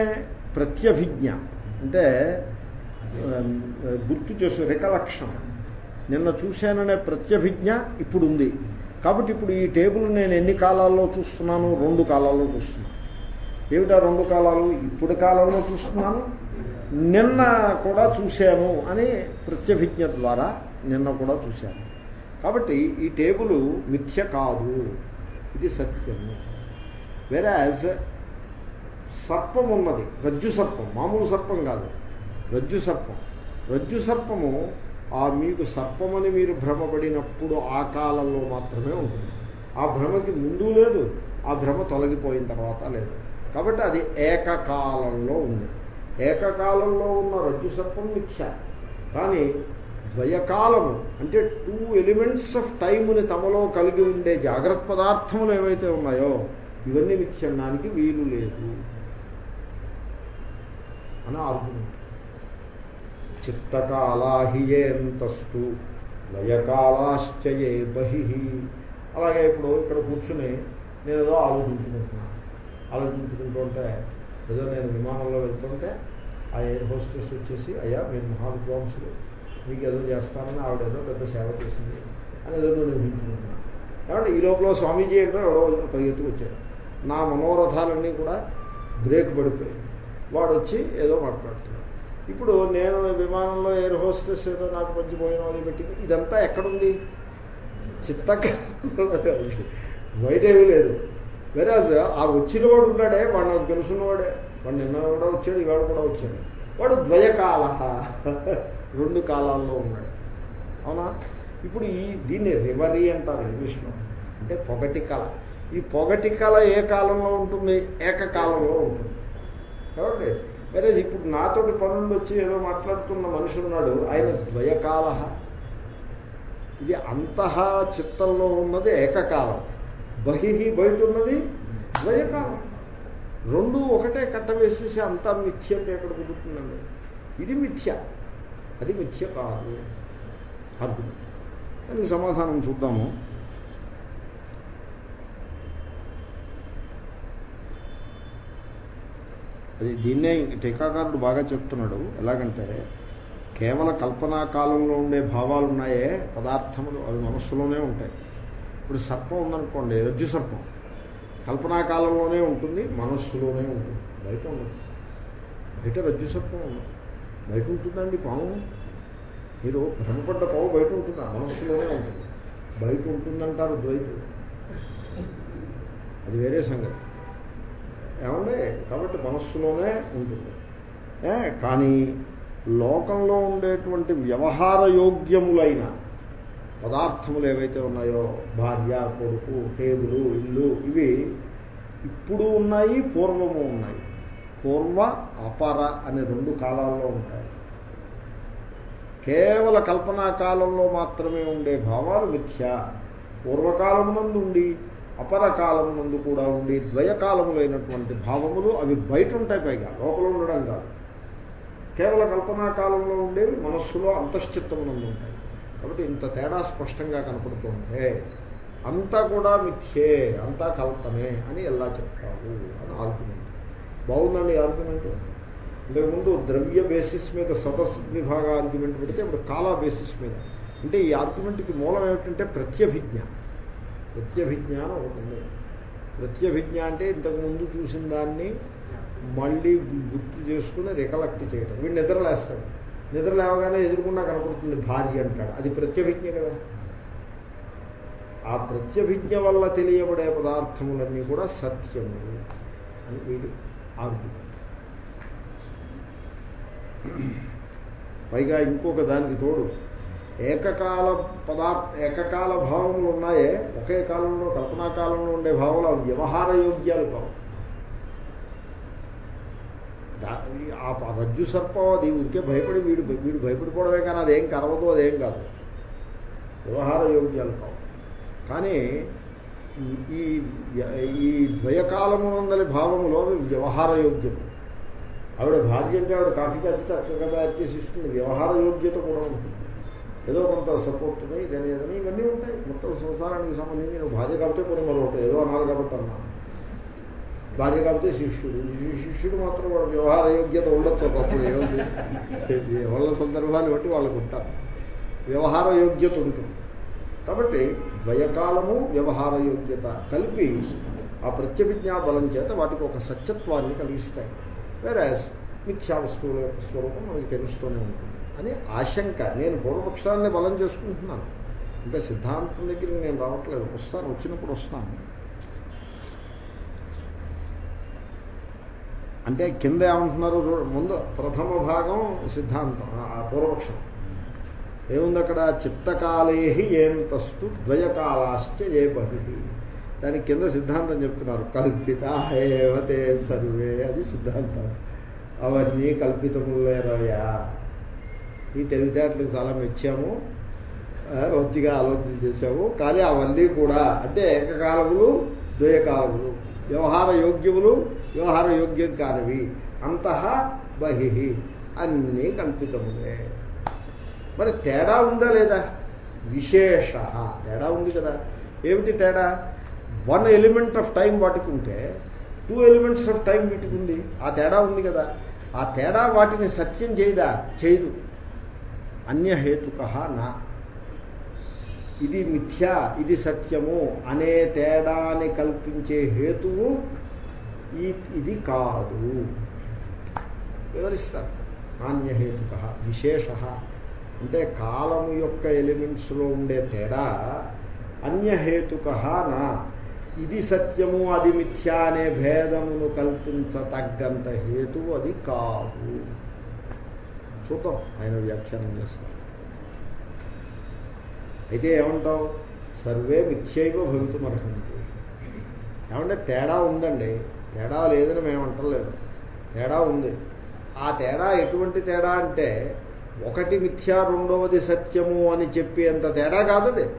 ప్రత్యభిజ్ఞ. అంటే గుర్తు చేసే రికలక్షన్. నిన్న చూశాననే ప్రత్యభిజ్ఞ ఇప్పుడు ఉంది కాబట్టి ఇప్పుడు ఈ టేబుల్ నేను ఎన్ని కాలాల్లో చూస్తున్నాను? రెండు కాలాల్లో చూస్తున్నాను. ఏమిటా రెండు కాలాలు? ఇప్పుడు కాలంలో చూస్తున్నాను నిన్న కూడా చూశాను అని ప్రత్యభిజ్ఞ ద్వారా నిన్న కూడా చూశాను. కాబట్టి ఈ టేబుల్ మిథ్య కాదు. ఇది సత్యము. వెరాజ్ సర్పం ఉన్నది. రజ్జు సర్పం. మామూలు సర్పం కాదు. రజ్జు సర్పం. రజ్జు సర్పము ఆ మీకు సర్పమని మీరు భ్రమపడినప్పుడు ఆ కాలంలో మాత్రమే ఉంటుంది. ఆ భ్రమకి ముందు లేదు ఆ భ్రమ తొలగిపోయిన తర్వాత లేదు. కాబట్టి అది ఏకకాలంలో ఉంది. ఏకకాలంలో ఉన్న రజ్జు సర్పం మిథ్య కానీ ద్వయకాలము అంటే టూ ఎలిమెంట్స్ ఆఫ్ టైముని తమలో కలిగి ఉండే జాగ్రత్త పదార్థములు ఏవైతే ఉన్నాయో ఇవన్నీ మిథ్యనడానికి వీలు లేదు. అని ఆర్గ్యుమెంట్ చిత్తకాలాహియేంతస్తు లయకాలాశ్చయే బహి. అలాగే ఇప్పుడు ఇక్కడ కూర్చుని నేను ఏదో ఆలోచించుకుంటున్నాను ఆలోచించుకుంటుంటే ఏదో నేను విమానంలో వెళ్తుంటే ఆ ఎయిర్ హోస్టెస్ వచ్చేసి అయ్యా మీరు మహావిద్వాంసులు. మీకు ఏదో చేస్తానని ఆవిడ ఏదో పెద్ద సేవ చేసింది అని ఏదో నేను ఊహించుకుంటున్నాను కాబట్టి ఈ లోపల స్వామీజీ ఏంటో ఎవడో పరిగెత్తుకు వచ్చాడు నా మనోరథాలన్నీ కూడా బ్రేక్ పడిపోయాయి. వాడు వచ్చి ఏదో మాట్లాడుతున్నాడు. ఇప్పుడు నేను విమానంలో ఎయిర్ హోస్టెస్ ఏదో నాకు మంచి భోజనం అది పెట్టి ఇదంతా ఎక్కడుంది? చిత్తక వైదేవి లేదు. వెరాజ్ ఆ వచ్చినవాడు ఉన్నాడే వాడు నాకు తెలుసున్నవాడే. వాడు నిన్న కూడా వచ్చాడు ఇవాడు కూడా వచ్చాడు. వాడు ద్వయకాల. రెండు కాలాల్లో ఉన్నాడు. అవునా? ఇప్పుడు ఈ దీన్ని రివరీ అంటారు ఇంగ్లీష్లో అంటే పొగటి కళ ఈ పొగటి కళ ఏ కాలంలో ఉంటుంది? ఏకకాలంలో ఉంటుంది. కాబట్టి వేరే ఇప్పుడు నాతోటి పనులు వచ్చి ఏదో మాట్లాడుతున్న మనిషి ఉన్నాడు ఆయన ద్వయకాల ఇది అంతః చిత్తంలో ఉన్నది ఏకకాలం. బహి బయట ఉన్నది ద్వయకాలం. రెండు ఒకటే కట్ట వేసేసి అంతా మిథ్య అంటే ఎక్కడ కుదురుతుందండి. ఇది మిథ్య. అది మిథ్య కాదు. అర్థం దానికి సమాధానం చూద్దాము. అది దీన్నే టీకాకారుడు బాగా చెప్తున్నాడు. ఎలాగంటే కేవల కల్పనా కాలంలో ఉండే భావాలు ఉన్నాయే పదార్థములు అవి మనస్సులోనే ఉంటాయి. ఇప్పుడు సర్పం ఉందనుకోండి రజ్జు సర్పం. కల్పనా కాలంలోనే ఉంటుంది మనస్సులోనే ఉంటుంది. బయట ఉండదు. బయట రజ్జు సర్పం ఉండదు. బయట ఉంటుందండి పాము. మీరు భ్రమపడ్డ పావు బయట ఉంటుందా? మనస్సులోనే ఉంటుంది. బయట ఉంటుందంటారు ద్వైతులు. అది వేరే సంగతి. ఏమండి? కాబట్టి మనస్సులోనే ఉంటుంది. కానీ లోకంలో ఉండేటువంటి వ్యవహార యోగ్యములైన పదార్థములు ఏవైతే ఉన్నాయో భార్య కొడుకు టేబులు ఇల్లు ఇవి ఇప్పుడు ఉన్నాయి పూర్వము ఉన్నాయి. పూర్వ అపర అనే రెండు కాలాల్లో ఉంటాయి. కేవల కల్పనా కాలంలో మాత్రమే ఉండే భావాలు మిథ్య. పూర్వకాలం నందు అపర కాలం నందు కూడా ఉండి ద్వయకాలములైనటువంటి భావములు అవి బయట ఉంటాయి పైగా లోపల ఉండడం కాదు. కేవల కల్పనా కాలంలో ఉండేవి మనస్సులో అంతశ్చిత్తమునందు ఉంటాయి. కాబట్టి ఇంత తేడా స్పష్టంగా కనపడుతుంటే అంతా కూడా మిథ్యే అంతా కల్పనే అని ఎలా చెప్తావు అని ఆర్గ్యుమెంట్ బాగుందండి ఆర్గ్యుమెంట్ ఇంతకుముందు ద్రవ్య బేసిస్ మీద విభాగ ఆర్గ్యుమెంట్ పెడితే ఇప్పుడు కాలా బేసిస్ మీద. అంటే ఈ ఆర్గ్యుమెంట్కి మూలం ఏమిటంటే ప్రత్యభిజ్ఞ. ప్రత్యభిజ్ఞానం ఒకటి ప్రత్యభిజ్ఞ అంటే ఇంతకుముందు చూసిన దాన్ని మళ్ళీ గుర్తు చేసుకుని రికలెక్ట్ చేయటం. వీడు నిద్రలేస్తాడు నిద్ర లేవగానే ఎదురుకుండా కనపడుతుంది భార్య అంటాడు. అది ప్రత్యభిజ్ఞ కదా. ఆ ప్రత్యభిజ్ఞ వల్ల తెలియబడే పదార్థములన్నీ కూడా సత్యము అని వీడు ఆర్గ్యుమెంట్ పైగా ఇంకొక దానికి తోడు ఏకకాల పదార్థ ఏకకాల భావములు ఉన్నాయే. ఒకే కాలంలో కల్పనా కాలంలో ఉండే భావాలు అవి వ్యవహార యోగ్యాలు కావు ఆ రజ్జు సర్పం అది ఉరికే భయపడి వీడు వీడు భయపడిపోవడమే కానీ అదేం కరవదు అదేం కాదు. వ్యవహార యోగ్యాలు కావు. కానీ ఈ ఈ ద్వయకాలమునందలి భావములో వ్యవహార యోగ్యము ఆవిడ భార్య అంటే ఆవిడ కాఫీ కాచి చక్కగా తయారు చేసి ఇస్తుంది. వ్యవహార యోగ్యత కూడా ఉంటుంది. ఏదో కొంత సపోర్ట్ ఇదని ఏదని ఇవన్నీ ఉంటాయి. మొత్తం సంసారానికి సంబంధించి నేను భార్య కాబట్టి కొన్ని మరొకటి ఏదో అనాలి కాబట్టి అన్నాను. భార్య కాబట్టి శిష్యుడు. శిష్యుడు మాత్రం వాడు వ్యవహార యోగ్యత ఉండొచ్చు ఒకప్పుడు వాళ్ళ సందర్భాన్ని బట్టి వాళ్ళకు ఉంటారు. వ్యవహార యోగ్యత ఉంటుంది. కాబట్టి ద్వయకాలము వ్యవహార యోగ్యత కలిపి ఆ ప్రత్యభిజ్ఞా బలం చేత వాటికి ఒక సత్యత్వాన్ని కలిగిస్తాయి. వేరే మిథ్యా వస్తువుల యొక్క స్వరూపం మనకి తెలుస్తూనే ఉంటుంది. అని ఆశంక నేను పూర్వపక్షాన్ని బలం చేసుకుంటున్నాను. ఇంకా సిద్ధాంతం దగ్గరికి నేను రావట్లేదు వస్తాను వచ్చినప్పుడు వస్తాను. అంటే కింద ఏమంటున్నారు ముందు ప్రథమ భాగం సిద్ధాంతం ఆ పూర్వపక్షం. ఏముంది అక్కడ? చిత్తకాలే ఏం తస్తు ద్వయకాలాశ్చ ఏ బహి. దాని కింద సిద్ధాంతం చెప్తున్నారు కల్పిత ఏవతే సర్వే అది సిద్ధాంతం. అవన్నీ కల్పితములేరయ్యా. ఈ తెలివితేటలకు చాలా మెచ్చాము ఒత్తిగా ఆలోచన చేశాము. కానీ అవన్నీ కూడా అంటే ఏకకాలములు ద్వయకాలములు. వ్యవహార యోగ్యములు వ్యవహార యోగ్యం కానివి. అంతః బహి. అన్నీ కల్పితములే. మరి తేడా ఉందా లేదా? విశేష. తేడా ఉంది కదా. ఏమిటి తేడా? వన్ ఎలిమెంట్ ఆఫ్ టైం వాటికి ఉంటే టూ ఎలిమెంట్స్ ఆఫ్ టైం వీటికి ఉంది ఆ తేడా ఉంది కదా. ఆ తేడా వాటిని సత్యం చేయదా? చేయదు. అన్యహేతుక నా. ఇది మిథ్య ఇది సత్యము అనే తేడాని కల్పించే హేతువు ఈ ఇది కాదు. వివరిస్తారు. నాణ్యహేతుక విశేష. అంటే కాలము యొక్క ఎలిమెంట్స్లో ఉండే తేడా అన్యహేతుక నా. ఇది సత్యము అది మిథ్య అనే భేదమును కల్పించతగ్గంత హేతువు అది కాదు. చూద్దాం ఆయన వ్యాఖ్యానం చేస్తారు అయితే ఏమంటావు? సర్వే మిథ్యైవ భవితుమర్హంతి ఏమంటే తేడా ఉందండి. తేడా లేదని మేము అంటలేదు. తేడా ఉంది. ఆ తేడా ఎటువంటి తేడా అంటే ఒకటి మిథ్యా రెండవది సత్యము అని చెప్పి అంత తేడా కాదు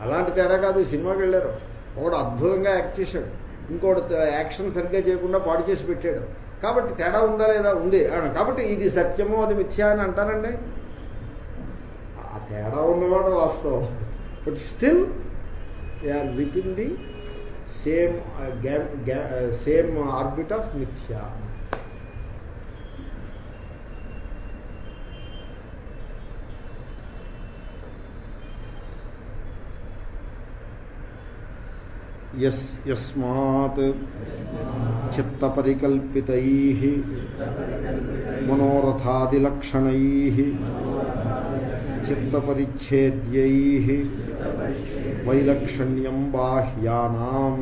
అలాంటి తేడా కాదు. సినిమాకి వెళ్ళారు. ఒకడు అద్భుతంగా యాక్ట్ చేశాడు. ఇంకోటి యాక్షన్ సరిగ్గా చేయకుండా పాడు చేసి పెట్టాడు. కాబట్టి తేడా ఉందా లేదా ఉంది? కాబట్టి ఇది సత్యము అది మిథ్యా అని అంటారండి? ఆ తేడా ఉన్నవాడు వాస్తవం. But still they are within the same same orbit of మిథ్య యస్ యస్మాత్ చిత్తపరికల్పితై మనోరథాదిలక్షణై చిత్తపరిచ్ఛేద్యై వైలక్షణ్యం బాహ్యానాం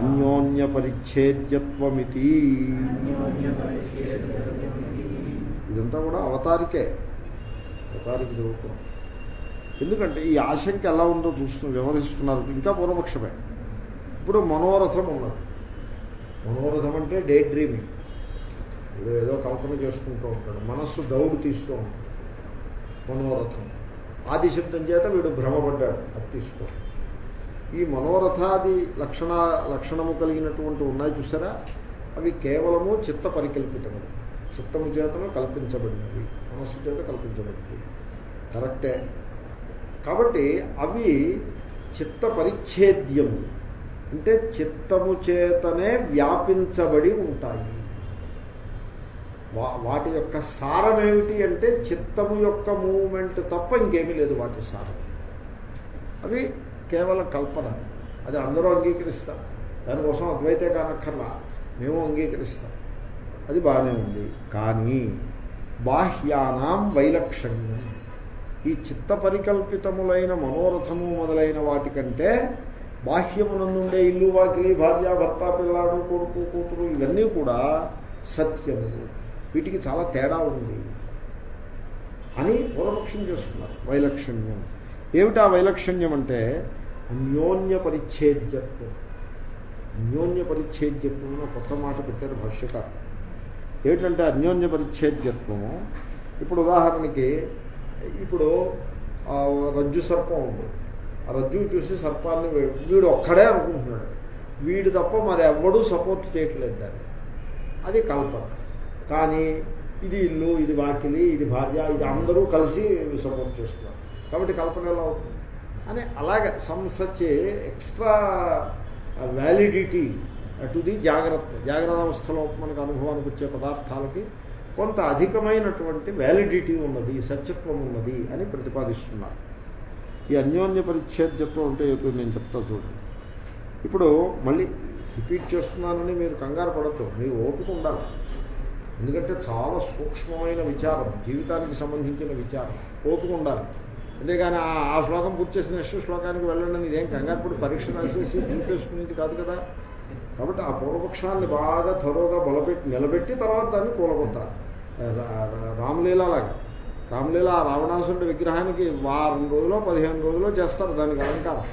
అన్యోన్యపరిచ్ఛేద్యత్వమితి ఇదంతా కూడా అవతారికే అవతారికి చదువుతున్నాం ఎందుకంటే ఈ ఆశంక ఎలా ఉందో చూస్తూ వివరిస్తున్నారు ఇంకా పూర్వపక్షమే. ఇప్పుడు మనోరథం ఉన్నది. మనోరథం అంటే డే డ్రీమింగ్ ఏదో కల్పన చేసుకుంటూ ఉంటాడు. మనస్సు దౌడు తీస్తూ ఉంటాడు. మనోరథం. ఆది శబ్దం చేత వీడు భ్రమపడ్డాడు. అది తీసుకో ఈ మనోరథాది లక్షణ లక్షణము కలిగినటువంటి ఉన్నాయి చూసారా? అవి కేవలము చిత్త పరికల్పితములు చిత్తము చేతను కల్పించబడినవి. మనస్సు చేత కల్పించబడినవి. కరెక్టే. కాబట్టి అవి చిత్త పరిచ్ఛేద్యము అంటే చిత్తము చేతనే వ్యాపించబడి ఉంటాయి. వా- వాటి యొక్క సారం ఏమిటి అంటే చిత్తము యొక్క మూమెంట్ తప్ప ఇంకేమీ లేదు వాటి సారం. అవి కేవలం కల్పన. అది అందరూ అంగీకరిస్తారు. దానికోసం అద్వైతే కానక్కర్లా. మేము అంగీకరిస్తాం. అది బాగానే ఉంది. కానీ బాహ్యానాం వైలక్షణ్యం. ఈ చిత్త పరికల్పితములైన మనోరథము మొదలైన వాటికంటే బాహ్యమునందుండే ఇల్లు వాకిలి భార్య భర్త పిల్లాడు కొడుకు కూతురు ఇవన్నీ కూడా సత్యము. వీటికి చాలా తేడా ఉంది అని పూర్వపక్షం చేస్తున్నారు వైలక్షణ్యం. ఏమిటా వైలక్షణ్యం అంటే అన్యోన్య పరిచ్ఛేద్యత్వం. అన్యోన్య పరిచ్ఛేద్యత్వం అని కొత్త మాట పెట్టారు భాష్యకారు ఏమిటంటే అన్యోన్య పరిచ్ఛేద్యత్వము? ఇప్పుడు ఉదాహరణకి ఇప్పుడు రజ్జు సర్పం ఉంది. ఆ రజ్జు చూసి సర్పాన్ని వీడు ఒక్కడే అనుకుంటున్నాడు. వీడు తప్ప మరి ఎవ్వడూ సపోర్ట్ చేయట్లేదు దాన్ని. అది కల్పన కానీ ఇది ఇల్లు ఇది వాకిలి ఇది భార్య ఇది అందరూ కలిసి సపోర్ట్ చేస్తున్నారు. కాబట్టి కల్పన ఎలా అవుతుంది? అని అలాగే some such extra validity to the జాగ్రత్త. జాగ్రత్త అవస్థలో మనకు అనుభవానికి వచ్చే పదార్థాలకి కొంత అధికమైనటువంటి వ్యాలిడిటీ ఉన్నది సత్యత్వం ఉన్నది అని ప్రతిపాదిస్తున్నారు. ఈ అన్యోన్య పరిచ్ఛేద్యత్వం అంటే ఏదో నేను చెప్తా చూడండి ఇప్పుడు మళ్ళీ రిపీట్ చేస్తున్నానని మీరు కంగారు పడద్దు. మీ ఓపిక ఉండాలి. ఎందుకంటే చాలా సూక్ష్మమైన విచారం జీవితానికి సంబంధించిన విచారం. ఓపిక ఉండాలి. అంతేగాని ఆ ఆ శ్లోకం పూర్తి చేసిన నెక్స్ట్ శ్లోకానికి వెళ్ళండి ఇదేం కంగారు పడి పరీక్ష రాసేసి నిలిపేసుకునేది కాదు కదా. కాబట్టి ఆ పూర్వపక్షాన్ని బాగా త్వరగా బలపెట్టి నిలబెట్టి తర్వాత దాన్ని కూలగొట్టాలి. రామలీలలాగా. రామలీల ఆ రావణాసురుడి విగ్రహానికి వారం రోజులో పదిహేను రోజుల్లో చేస్తారు దానికి అలంకారం.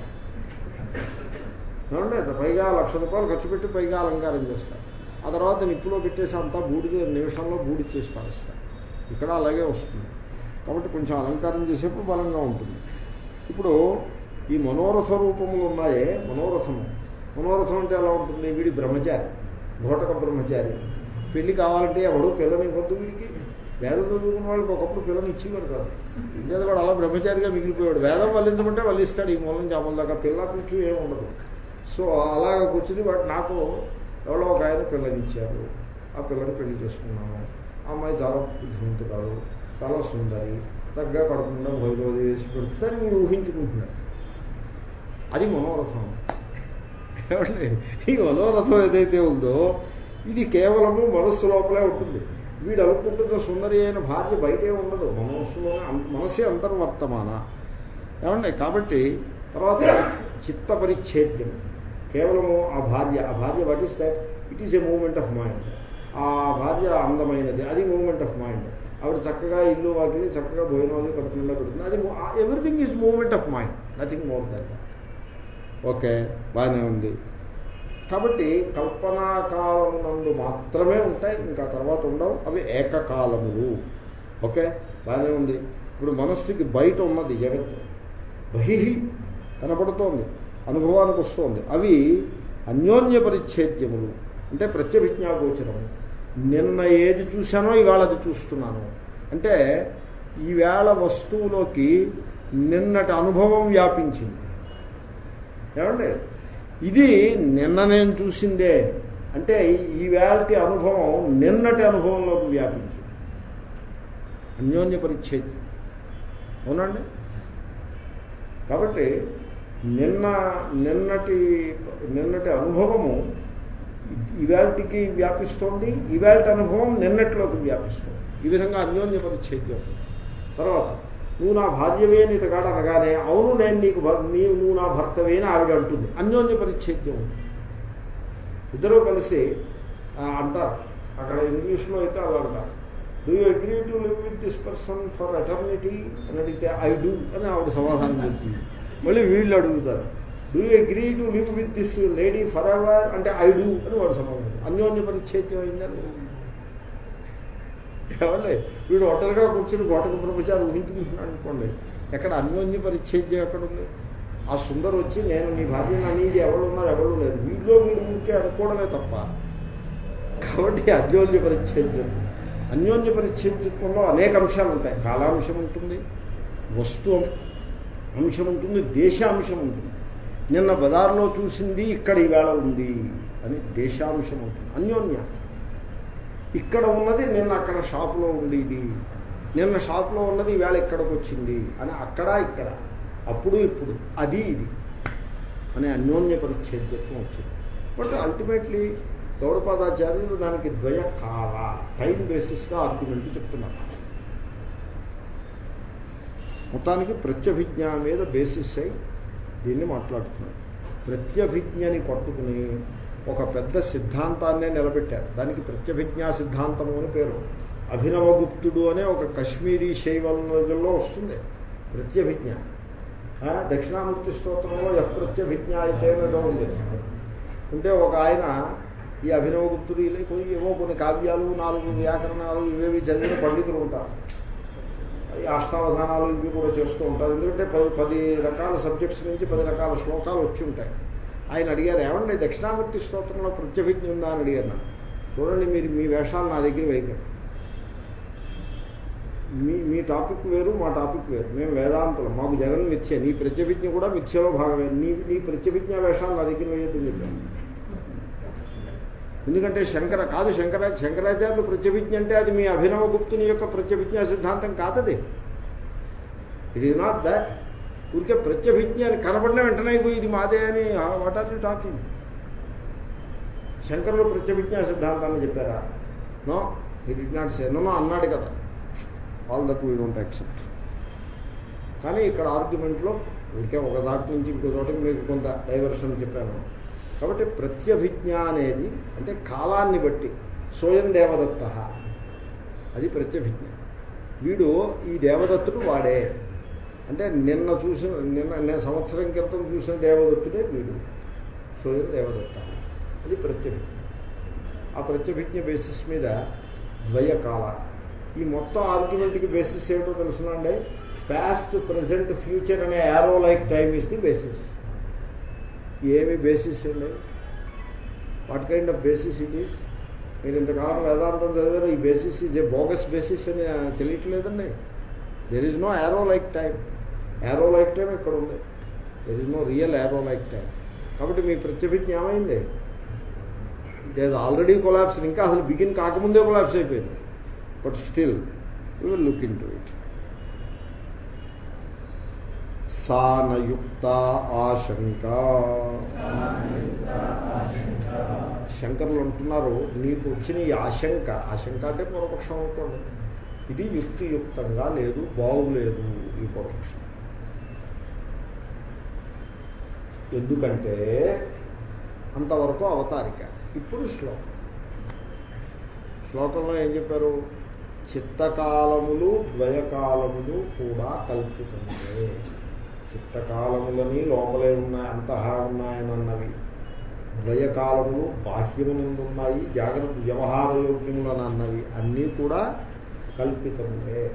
ఏమండి? పైగా లక్ష రూపాయలు ఖర్చు పెట్టి పైగా అలంకారం చేస్తారు. ఆ తర్వాత నిప్పులో పెట్టేసి అంతా బూడిద నిమిషంలో బూడిచ్చేసి పారేస్తారు. ఇక్కడ అలాగే వస్తుంది. కాబట్టి కొంచెం అలంకారం చేసేప్పుడు బలంగా ఉంటుంది. ఇప్పుడు ఈ మనోరథ రూపములు ఉన్నాయే మనోరథము. మనోరథం అంటే ఎలా ఉంటుంది? వీడి బ్రహ్మచారి ఘోటక బ్రహ్మచారి. పెళ్ళి కావాలంటే ఎవడు పిల్లని ఇవ్వద్దు వీడికి. వేదం చదువుకున్న వాళ్ళకి ఒకప్పుడు పిల్లని ఇచ్చేవారు కాదు. ఇంకేదో వాడు అలా బ్రహ్మచారిగా మిగిలిపోయాడు వేదం వల్లించమంటే వల్లిస్తాడు ఈ మూలం చేపల దాకా. పిల్ల పిచ్చు ఏమి ఉండదు. సో అలాగ కూర్చుని వాడు నాకు ఎవరో ఒక ఆయన పిల్లనిచ్చారు ఆ పిల్లని పెళ్ళి చేసుకున్నాము ఆ అమ్మాయి చాలా బుద్ధిమంతురాలు చాలా సుందరి చక్కగా పడకుండా భైరవది వేసి పెడుతుందని మీరు ఊహించుకుంటున్నారు అది మనోరథం. ఏమండి? ఈ మనోరథం ఏదైతే ఉందో ఇది కేవలము మనస్సు లోపలే ఉంటుంది. వీడు అనుకుంటున్న సుందరి అయిన భార్య బయటే ఉండదు. మనస్సులోనే మనసే అంతర్వర్తమాన. ఏమండి? కాబట్టి తర్వాత చిత్త పరిచ్ఛేద్యం. కేవలము ఆ భార్య ఆ భార్య what is that it is a moment of mind ఆ భార్య అందమైనది. అది మూమెంట్ ఆఫ్ మైండ్ ఆవిడ చక్కగా ఇల్లు వాటిని చక్కగా భోజనం కడుపుకుండా పెడుతుంది. అది everything is moment of mind nothing more than okay బాగానే ఉంది. కాబట్టి కల్పనాకాలం నందు మాత్రమే ఉంటాయి ఇంకా తర్వాత ఉండవు. అవి ఏకకాలములు. ఓకే? బాగానే ఉంది. ఇప్పుడు మనస్సుకి బయట ఉన్నది జగత్తు బహి కనపడుతోంది అనుభవానికి వస్తోంది. అవి అన్యోన్య పరిచ్ఛేద్యములు. అంటే ప్రత్యభిజ్ఞాగోచరము. నిన్న ఏది చూశానో ఇవాళ అది చూస్తున్నాను. అంటే ఈవేళ వస్తువులోకి నిన్నటి అనుభవం వ్యాపించింది. ఏమండి? ఇది నిన్న నేను చూసిందే. అంటే ఈవేళటి అనుభవం నిన్నటి అనుభవంలోకి వ్యాపించింది. అన్యోన్య పరిచ్ఛేద్యం అవునండి? కాబట్టి నిన్న నిన్నటి నిన్నటి అనుభవము ఇవాళకి వ్యాపిస్తోంది. ఇవాళ అనుభవం నిన్నట్లోకి వ్యాపిస్తుంది. ఈ విధంగా అన్యోన్య పరిచ్ఛేద్యం. తర్వాత నువ్వు నా భార్యవే అని ఇతగాడు అనగానే అవును నేను నీకు నీ నువ్వు నా భర్తవే అని ఆవిడ అంటుంది. అన్యోన్య పరిచ్ఛేద్యం. ఇద్దరూ కలిసి అంటారు. అక్కడ ఇంగ్లీష్లో అయితే అలా అంటారు. Do you agree to live with this person for eternity అని అడిగితే ఐ డూ అని ఆవిడ సమాధానం చెప్తుంది. మళ్ళీ వీళ్ళు అడుగుతారు. Do you agree to live with this lady forever అంటే ఐ డూ అని వాడు సమాధానం అన్యోన్య పరిచ్ఛేద్యం అయిందని ఏమండి? వీడు ఒంటరిగా కూర్చుని గోటక ప్రపంచాలు ఊహించుకుంటున్నాడు అనుకోండి. ఎక్కడ అన్యోన్య పరిచ్ఛేద్యం ఎక్కడ ఉంది ఆ సుందరు వచ్చి నేను నీ భార్య అనేది ఎవరు ఉన్నారు ఎవరు లేదు వీళ్ళు వీడు ఊరికే అనుకోవడమే తప్ప. కాబట్టి అన్యోన్య పరిచ్ఛేద్యం అన్యోన్య పరిచ్ఛేద్యంలో అనేక అంశాలు ఉంటాయి. కాలాంశం ఉంటుంది వస్తు అంశం ఉంటుంది దేశాంశం ఉంటుంది. నిన్న బజార్లో చూసింది ఇక్కడ ఈవేళ ఉంది అని దేశాంశం ఉంటుంది. అన్యోన్య. ఇక్కడ ఉన్నది నిన్న అక్కడ షాప్లో ఉండేది. నిన్న షాప్లో ఉన్నది ఈవేళ ఇక్కడికి వచ్చింది అని అక్కడ ఇక్కడ. అప్పుడు ఇప్పుడు. అది ఇది. అనే అన్యోన్య పరిచ్ఛేద్యత్వం వచ్చింది. బట్ అల్టిమేట్లీ గౌడపాదాచార్యులు దానికి ద్వయ కాల టైం బేసిస్గా ఆర్గ్యుమెంట్ చెప్తున్నారు. మొత్తానికి ప్రత్యభిజ్ఞ మీద బేసిస్ అయి దీన్ని మాట్లాడుతున్నాడు ప్రత్యభిజ్ఞని పట్టుకుని ఒక పెద్ద సిద్ధాంతాన్నే నిలబెట్టారు. దానికి ప్రత్యభిజ్ఞా సిద్ధాంతము అని పేరు. అభినవగుప్తుడు అనే ఒక కశ్మీరీ శైవంలో వస్తుంది. ప్రత్యభిజ్ఞ. దక్షిణామూర్తి స్తోత్రంలో ఎఫ్ ప్రత్యభిజ్ఞ అయితే ఏదో ఉంది. ఉంటే ఒక ఆయన ఈ అభినవగుప్తుడు కొన్ని ఏవో కొన్ని కావ్యాలు నాలుగు వ్యాకరణాలు ఇవేవి చదివిన పండితులు ఉంటారు. ఈ అష్టావధానాలు ఇవి కూడా చేస్తూ ఉంటారు. ఎందుకంటే పది పది రకాల సబ్జెక్ట్స్ నుంచి పది రకాల శ్లోకాలు వచ్చి ఉంటాయి. ఆయన అడిగారు ఏమండి దక్షిణామూర్తి స్తోత్రంలో ప్రత్యభిజ్ఞ ఉందా? అని అడిగారు చూడండి మీరు మీ వేషాలు నా దగ్గర వేయకండి మీ మీ టాపిక్ వేరు మా టాపిక్ వేరు. మేము వేదాంతులు. మాకు జగన్ మిథ్య. నీ ప్రత్యభిజ్ఞ కూడా మిథ్యలో భాగమే. నీ నీ ప్రత్యభిజ్ఞ వేషాలు నా దగ్గర వేయద్దని చెప్పాను ఎందుకంటే శంకర కాదు శంకరా శంకరాచార్యులు ప్రత్యభిజ్ఞ అంటే అది మీ అభినవ గుప్తుని యొక్క ప్రత్యభిజ్ఞా సిద్ధాంతం కాదది. ఇట్ ఈజ్ నాట్ దాట్ ఊరికే ప్రత్యభిజ్ఞ అని కనబడిన వెంటనే ఇది మాదే అని వాట్ ఆర్ యూ టాకింగ్ శంకరులు ప్రత్యభిజ్ఞ సిద్ధాంతాన్ని చెప్పారా? నో ఈ డి నాట్ సే నో అన్నాడు కదా. All that we don't accept కానీ ఇక్కడ ఆర్గ్యుమెంట్లో ఇంకే ఒక దాటి నుంచి ఇంకో చోటకి మీకు కొంత డైవర్షన్ చెప్పాను. కాబట్టి ప్రత్యభిజ్ఞ అనేది అంటే కాలాన్ని బట్టి స్వయం దేవదత్త. అది ప్రత్యభిజ్ఞ. వీడు ఈ దేవదత్తుడు వాడే. అంటే నిన్న చూసిన నిన్న సంవత్సరం క్రితం చూసిన దేవదత్తుడే వీడు. స్వయం దేవదత్త. అది ప్రత్యభిజ్ఞ ఆ ప్రత్యభిజ్ఞ బేసిస్ మీద ద్వయకాల. ఈ మొత్తం ఆర్గ్యుమెంట్కి బేసిస్ ఏమిటో తెలుసునండి పాస్ట్ ప్రజెంట్ ఫ్యూచర్ అనే arrow like time is the basis ఏమి బేసిస్ అండి? What kind of basis it is మీరు ఇంతకాలం వేదాంతం చదివారు ఈ basis is a bogus basis అని తెలియట్లేదండి. There is no arrow like time arrow like time ఇక్కడ ఉంది? There is no real arrow like time కాబట్టి మీ ప్రత్యభిజ్ఞ ఏమైంది? ఇట్ ఆల్రెడీ కొలాప్స్ ఇంకా అసలు బిగిన్ కాకముందే కొలాప్స్ అయిపోయింది. But still you will look into it సానయుక్త ఆశంక. శంకరులు అంటున్నారు నీకు వచ్చిన ఈ ఆశంక ఆశంక అంటే పూర్వపక్షం అవుతుంది ఇది యుక్తియుక్తంగా లేదు బాగులేదు ఈ పూర్వపక్షం. ఎందుకంటే అంతవరకు అవతారిక. ఇప్పుడు శ్లోకం. శ్లోకంలో ఏం చెప్పారు? చిత్తకాలములు ద్వయకాలములు కూడా కల్పితములే. చిత్తకాలములని లోపలే ఉన్నాయి అంతహా ఉన్నాయనన్నవి ద్వయకాలములు బాహ్యమునందున్నాయి జాగ్రత్త వ్యవహారయోగ్యములని అన్నవి అన్నీ కూడా కల్పితములే.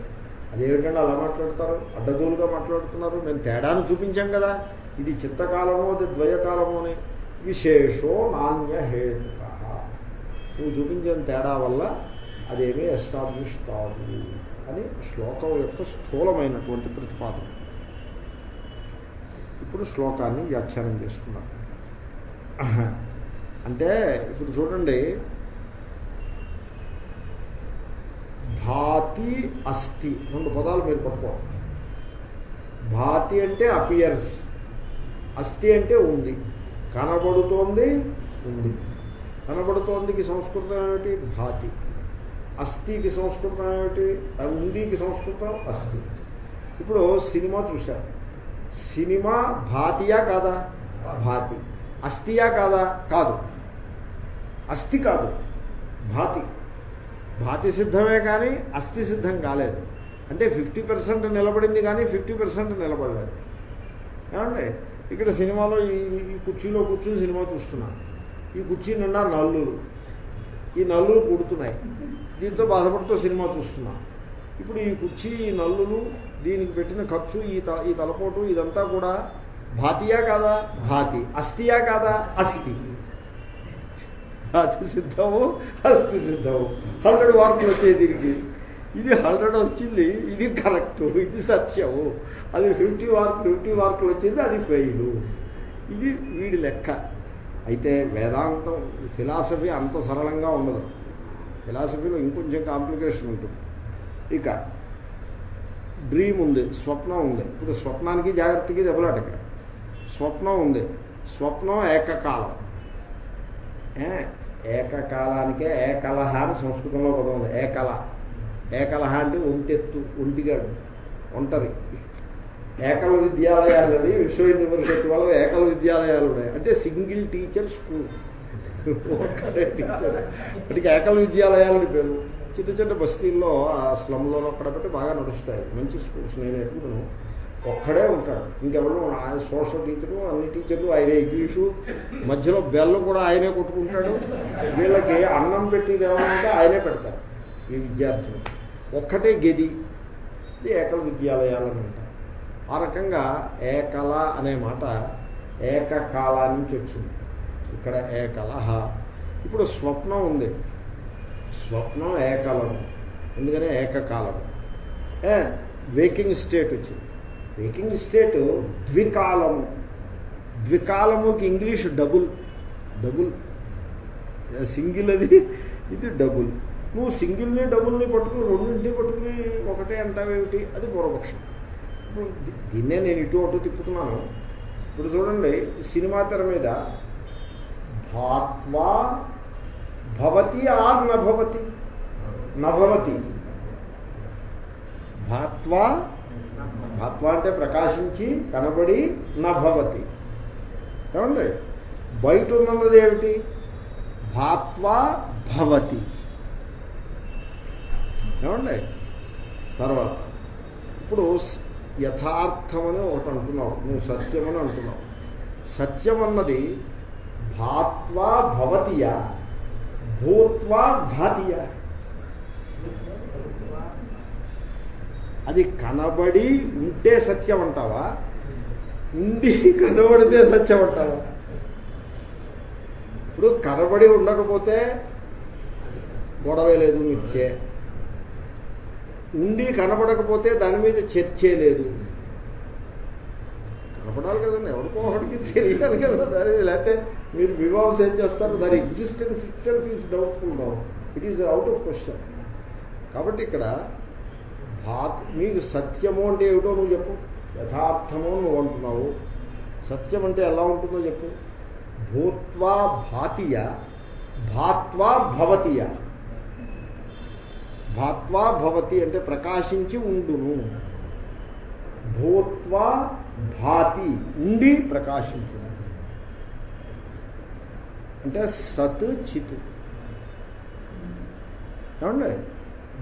అదేమిటంటే అలా మాట్లాడతారు? అడ్డగోలుగా మాట్లాడుతున్నారు? నేను తేడాను చూపించాం కదా. ఇది చిత్తకాలమో అది ద్వయకాలము అని విశేషో నాణ్య హేతుక. నువ్వు చూపించిన తేడా వల్ల అదేమీ ఎస్టాబ్లిష్ కాదు అని శ్లోకం యొక్క స్థూలమైనటువంటి ప్రతిపాదన. ఇప్పుడు శ్లోకాన్ని వ్యాఖ్యానం చేసుకున్నాం అంటే ఇప్పుడు చూడండి. భాతి అస్థి. రెండు పదాలు మీరు పట్టుకోవాలి. భాతి అంటే అపియర్స్. అస్థి అంటే ఉంది. కనబడుతోంది ఉంది. కనబడుతోందికి సంస్కృతం ఏమిటి? భాతి. అస్థికి సంస్కృతం ఏమిటి? ఉందికి సంస్కృతం అస్థి. ఇప్పుడు సినిమా చూశారు సినిమా భాతియా కాదా? భాతి. అస్థియా కాదా? కాదు. అస్థి కాదు. భాతి. భాతి సిద్ధమే కానీ అస్థి సిద్ధం కాలేదు. అంటే ఫిఫ్టీ పర్సెంట్ నిలబడింది కానీ ఫిఫ్టీ పర్సెంట్ నిలబడలేదు. ఏమండి? ఇక్కడ సినిమాలో ఈ కుర్చీలో కూర్చుని సినిమా చూస్తున్నాను ఈ కుర్చీ నిండా నల్లులు. ఈ నల్లులు పుడుతున్నాయి. దీంతో బాధపడుతూ సినిమా చూస్తున్నాను ఇప్పుడు ఈ కుర్చీ ఈ నల్లులు దీనికి పెట్టిన ఖర్చు ఈ ఈ తలపోటు ఇదంతా కూడా భాతియా కాదా? భాతి. అస్థియా కాదా? అస్థి. అతి సిద్ధము అస్థి సిద్ధము. హండ్రెడ్ మార్కులు వచ్చాయి దీనికి. ఇది హండ్రెడ్ వచ్చింది ఇది కరెక్ట్ ఇది సత్యము. అది ఫిఫ్టీ మార్క్ ఫిఫ్టీ మార్కులు వచ్చింది అది ఫెయిల్ ఇది వీడి లెక్క. అయితే వేదాంతం ఫిలాసఫీ అంత సరళంగా ఉండదు. ఫిలాసఫీలో ఇంకొంచెం కాంప్లికేషన్ ఉంటుంది. ఇక డ్రీమ్ ఉంది స్వప్నం ఉంది. ఇప్పుడు స్వప్నానికి జాగ్రత్తకి దెబ్బలాట ఇక్కడ. స్వప్నం ఉంది. స్వప్నం ఏకకాలం. ఏకకాలానికే ఏకలహ అని సంస్కృతంలో పదం ఉంది. ఏకల. ఏకలహ అంటే ఒంటెత్తు ఒంటిగాడు ఒంటరి. ఏకల విద్యాలయాలని విశ్వ యూనివర్సిటీ వాళ్ళ ఏకల విద్యాలయాలు ఉన్నాయి. అంటే సింగిల్ టీచర్ స్కూల్. ఒక్కడే ఏకల విద్యాలయాలని పేరు. చిన్న చిన్న బస్తీల్లో ఆ స్లంలో అక్కడ పెట్టి బాగా నడుస్తాయి. మంచి స్కూల్స్ నేను ఎట్టుకున్నాను ఒక్కడే ఉంటాడు. ఇంకెవరు ఆయన సోషల్ టీచరు అన్ని టీచర్లు ఆయనే ఇంగ్లీషు మధ్యలో బెల్లు కూడా ఆయనే కొట్టుకుంటాడు. వీళ్ళకి అన్నం పెట్టేది ఏమన్నా ఆయనే పెడతారు. ఈ విద్యార్థులు. ఒక్కటే గది. ఇది ఏకల విద్యాలయాలని అంటారు. ఆ రకంగా ఏకల అనే మాట ఏకకాల నుంచి వచ్చింది. ఇక్కడ ఏకలహ. ఇప్పుడు స్వప్నం ఉంది. స్వప్నం ఏకలము ఎందుకనే? ఏకకాలము వేకింగ్ స్టేట్ వచ్చింది. వేకింగ్ స్టేట్ ద్వికాలము ద్వికాలముకి ఇంగ్లీష్ డబుల్. డబుల్. సింగిల్ అది. ఇది డబుల్. నువ్వు సింగిల్ని డబుల్ని పట్టుకుని రెండింటిని పట్టుకుని ఒకటే అంటావేమిటి అది పూర్వపక్షం. ఇప్పుడు దీన్నే నేను ఇటు అటు తిప్పుతున్నాను. ఇప్పుడు చూడండి సినిమా తెర మీద భాత్వా భవతి ఆర్ నభవతి నభవతి భాత్వా భాత్వా అంటే ప్రకాశించి కనబడి నభవతి ఏమండి? బయట ఉన్నది ఏమిటి? భాత్వా భవతి. ఏమండి? తర్వాత. ఇప్పుడు యథార్థమని ఒకటి అంటున్నావు నువ్వు సత్యమని అంటున్నావు. సత్యం అన్నది భాత్వా భవతియ భూత్వా భాతియా అది కనబడి ఉంటే సత్యం అంటావా? ఉండి కనబడితే సత్యం అంటావా? ఇప్పుడు కనబడి ఉండకపోతే గొడవే లేదు మిచ్చే ఉండి కనబడకపోతే దాని మీద చర్చే లేదు. కనపడాలి కదండి ఎవరికో ఒకటికి తెలియాలి కదా దాని లేకపోతే మీరు వివాహం ఏం చేస్తారు దాని existence itself is doubtful now it is out of question కాబట్టి ఇక్కడ భాత్ మీకు సత్యము అంటే ఏమిటో నువ్వు చెప్పు. యథార్థము నువ్వు అంటున్నావు. సత్యం అంటే ఎలా ఉంటుందో చెప్పు. భూత్వా భాతియ భాత్వా భవతియ. భాత్వా భవతి అంటే ప్రకాశించి ఉండును భూత్వా భాతి ఉండి ప్రకాశించును అంటే సత్ చిత్ ఏమండి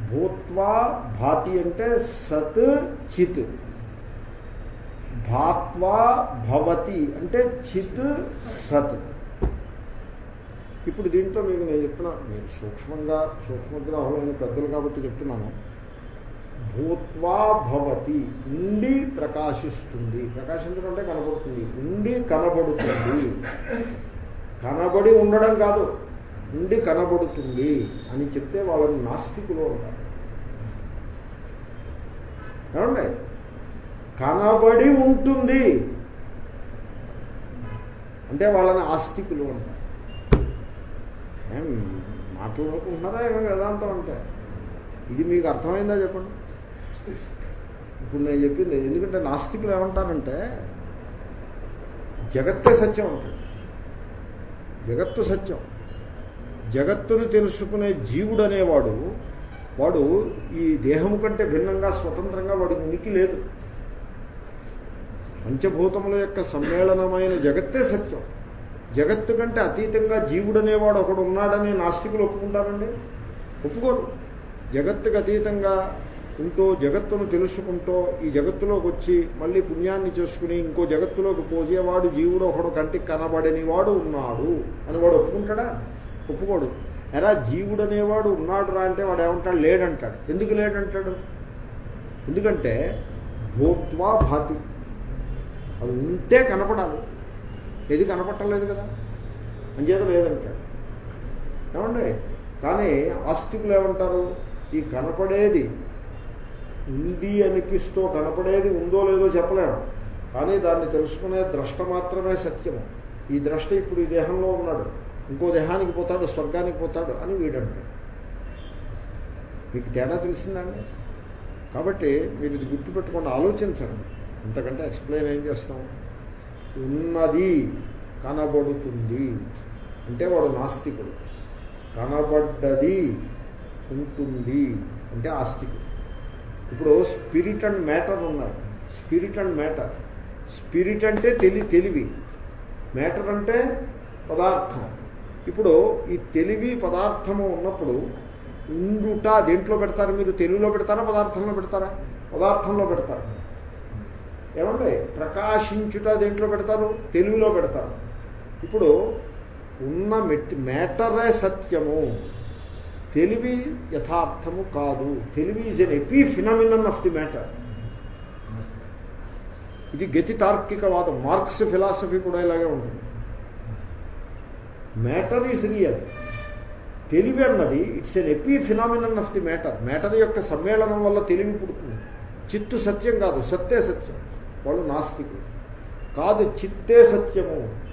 భూత్వా భాతి అంటే సత్ చిత్ భాత్వా భవతి అంటే చిత్ సత్ ఇప్పుడు దీంట్లో మీకు నేను చెప్తున్నా మీరు సూక్ష్మంగా సూక్ష్మగ్రహమైన పెద్దలు కాబట్టి చెప్తున్నాను. భూత్వా భవతి ఉండి ప్రకాశిస్తుంది. ప్రకాశించడం అంటే కనబడుతుంది. ఉండి కనబడుతుంది. కనబడి ఉండడం కాదు ఉండి కనబడుతుంది అని చెప్తే వాళ్ళని నాస్తికులు ఉంటారు ఏమండి? కనబడి ఉంటుంది. అంటే వాళ్ళని ఆస్తికులు ఉంటారు మాట్లాడుకుంటున్నారా ఏమో వేదాంతం అంటే ఇది మీకు అర్థమైందా చెప్పండి? ఇప్పుడు నేను చెప్పింది ఎందుకంటే నాస్తికులు ఏమంటారంటే జగత్తే సత్యం అంటాడు జగత్తు సత్యం. జగత్తును తెలుసుకునే జీవుడు అనేవాడు వాడు ఈ దేహము కంటే భిన్నంగా స్వతంత్రంగా వాడికి ఉనికి లేదు. పంచభూతముల యొక్క సమ్మేళనమైన జగత్తే సత్యం. జగత్తు కంటే అతీతంగా జీవుడు అనేవాడు ఒకడు ఉన్నాడని నాస్తికులు ఒప్పుకుంటారండి? ఒప్పుకోరు. జగత్తుకు అతీతంగా ఉంటూ జగత్తును తెలుసుకుంటూ ఈ జగత్తులోకి వచ్చి మళ్ళీ పుణ్యాన్ని చేసుకుని ఇంకో జగత్తులోకి పోసేవాడు జీవుడు ఒకడు కంటికి కనబడని వాడు ఉన్నాడు అని వాడు ఒప్పుకుంటాడా? ఒప్పుకోడు. ఎరా జీవుడు అనేవాడు ఉన్నాడు రా అంటే వాడు ఏమంటాడు? లేడంటాడు. ఎందుకు లేడంటాడు? ఎందుకంటే భూత్వా భాతి. అది ఉంటే కనపడాలి. ఏది కనపట్టలేదు కదా? అంచేత లేదంటాడు. ఏమండి? కానీ ఆస్తికులు ఏమంటారు? ఈ కనపడేది ఉంది అనిపిస్తూ కనపడేది ఉందో లేదో చెప్పలేము. కానీ దాన్ని తెలుసుకునే ద్రష్ట మాత్రమే సత్యము. ఈ ద్రష్ట ఇప్పుడు ఈ దేహంలో ఉన్నాడు. ఇంకో దేహానికి పోతాడు స్వర్గానికి పోతాడు అని వీడంటాడు. మీకు తేడా తెలిసిందండి? కాబట్టి మీరు ఇది గుర్తుపెట్టుకుండా ఆలోచించండి. అంతకంటే ఎక్స్ప్లెయిన్ ఏం చేస్తాం? ఉన్నది కనబడుతుంది. అంటే వాడు నాస్తికుడు. కనబడ్డది ఉంటుంది. అంటే ఆస్తికుడు. ఇప్పుడు స్పిరిట్ అండ్ మ్యాటర్ ఉన్నాయి. Spirit and matter. స్పిరిట్ అంటే తెలి తెలివి. మ్యాటర్ అంటే పదార్థం. ఇప్పుడు ఈ తెలివి పదార్థము ఉన్నప్పుడు ఉండుట దేంట్లో పెడతారు మీరు? తెలుగులో పెడతారా పదార్థంలో పెడతారా? పదార్థంలో పెడతారు. ఏమండి? ప్రకాశించుట దేంట్లో పెడతారు? తెలుగులో పెడతారు. ఇప్పుడు ఉన్న మెట్ మ్యాటరే సత్యము. తెలివి యథార్థము కాదు. తెలివి is an epiphenomenon of the matter ఇది గతి తార్కికవాదం మార్క్స్ ఫిలాసఫీ కూడా ఇలాగే ఉంటుంది. మ్యాటర్ ఈజ్ రియల్ తెలివి అన్నది it's an epiphenomenon of the matter matter యొక్క సమ్మేళనం వల్ల తెలివి పుడుతుంది. చిత్తు సత్యం కాదు సత్తే సత్యం. వాళ్ళు నాస్తికులు. కాదు చిత్తే సత్యము.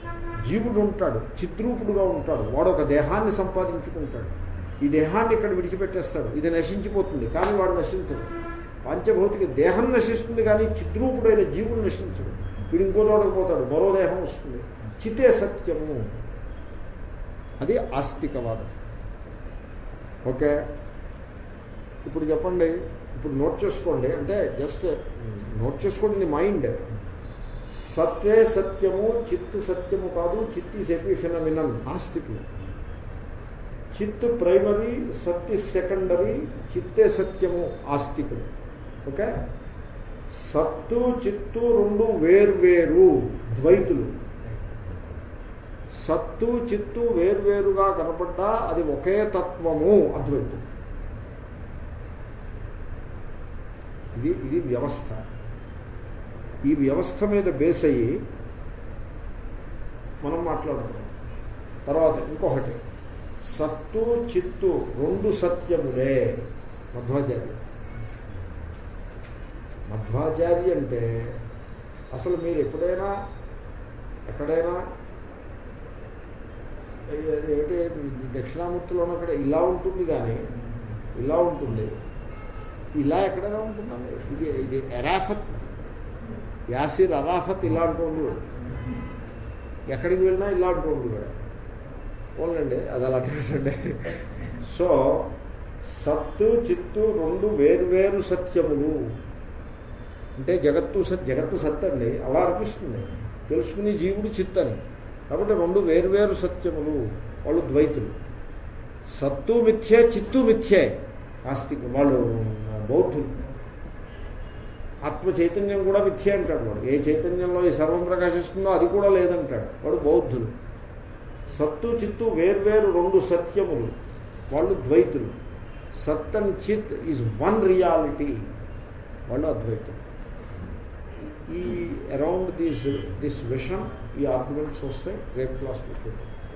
జీవుడు ఉంటాడు చిద్రూపుడుగా ఉంటాడు. వాడు ఒక దేహాన్ని సంపాదించుకుంటాడు. ఈ దేహాన్ని ఇక్కడ విడిచిపెట్టేస్తాడు. ఇది నశించిపోతుంది కానీ వాడు నశించడు. పంచభౌతిక దేహం నశిస్తుంది కానీ చిద్రూపుడైన జీవుడు నశించడు. వీడు ఇంకో చోటకు పోతాడు మరో దేహం వస్తుంది. చితే సత్యము. అది ఆస్తికవాదం. ఓకే? ఇప్పుడు చెప్పండి. ఇప్పుడు నోట్ చేసుకోండి అంటే జస్ట్ నోట్ చేసుకోండి మైండ్ సత్వే సత్యము చిత్తు సత్యము కాదు చిత్తి సెపి ఫినమినన్ ఆస్తికులు చిత్తు ప్రైమరీ సత్తి సెకండరీ చిత్తే సత్యము ఆస్తికులు ఓకే సత్తు చిత్తు రెండు వేర్వేరు ద్వైతులు. సత్తు చిత్తు వేర్వేరుగా కనపడ్డా అది ఒకే తత్వము అద్వైతం. ఇది ఇది వ్యవస్థ. ఈ వ్యవస్థ మీద బేస్ అయ్యి మనం మాట్లాడుతున్నాం. తర్వాత ఇంకొకటి. సత్తు చిత్తు రెండు సత్యములే. మధ్వాచార్య మధ్వాచార్య అంటే అసలు మీరు ఎప్పుడైనా ఎక్కడైనా ఏమిటి దక్షిణామూర్తిలోనూ అక్కడ ఇలా ఉంటుంది కానీ ఇలా ఉంటుంది. ఇలా ఎక్కడైనా ఉంటుందండి ఇది ఇది ఎరాఫత్. యాసిర్ అరాఫత్ ఇలా అంటూ ఎక్కడికి వెళ్ళినా ఇలా అంటూ ఉండేవాడు పోలండి అది అలా పెట్టండి సో సత్తు చిత్తు రెండు వేరువేరు సత్యములు. అంటే జగత్తు సత్ జగత్తు సత్ అండి. అలా అనిపిస్తుంది. తెలుసుకుని జీవుడు చిత్తని కాబట్టి రెండు వేర్వేరు సత్యములు. వాళ్ళు ద్వైతులు. సత్తు మిథ్యే చిత్తు మిథ్యే. ఆస్తిక వాళ్ళు బౌద్ధులు ఆత్మ చైతన్యం కూడా మిథ్య అంటాడు వాడు. ఏ చైతన్యంలో ఈ సర్వం ప్రకాశిస్తుందో అది కూడా లేదంటాడు. వాడు బౌద్ధులు సత్తు చిత్తు వేర్వేరు రెండు సత్యములు. వాళ్ళు ద్వైతులు. సత్ అండ్ చిత్ ఈజ్ వన్ రియాలిటీ. వాళ్ళు అద్వైతులు. ఈ అరౌండ్ దిస్ దిస్ విషన్ ఈ ఆర్గ్యుమెంట్స్ వస్తే రేపు క్లాస్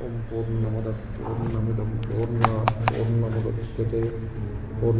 ఓం పూర్ణమద పూర్ణమిదం పూర్ణ పూర్ణముద్యతే పూర్ణ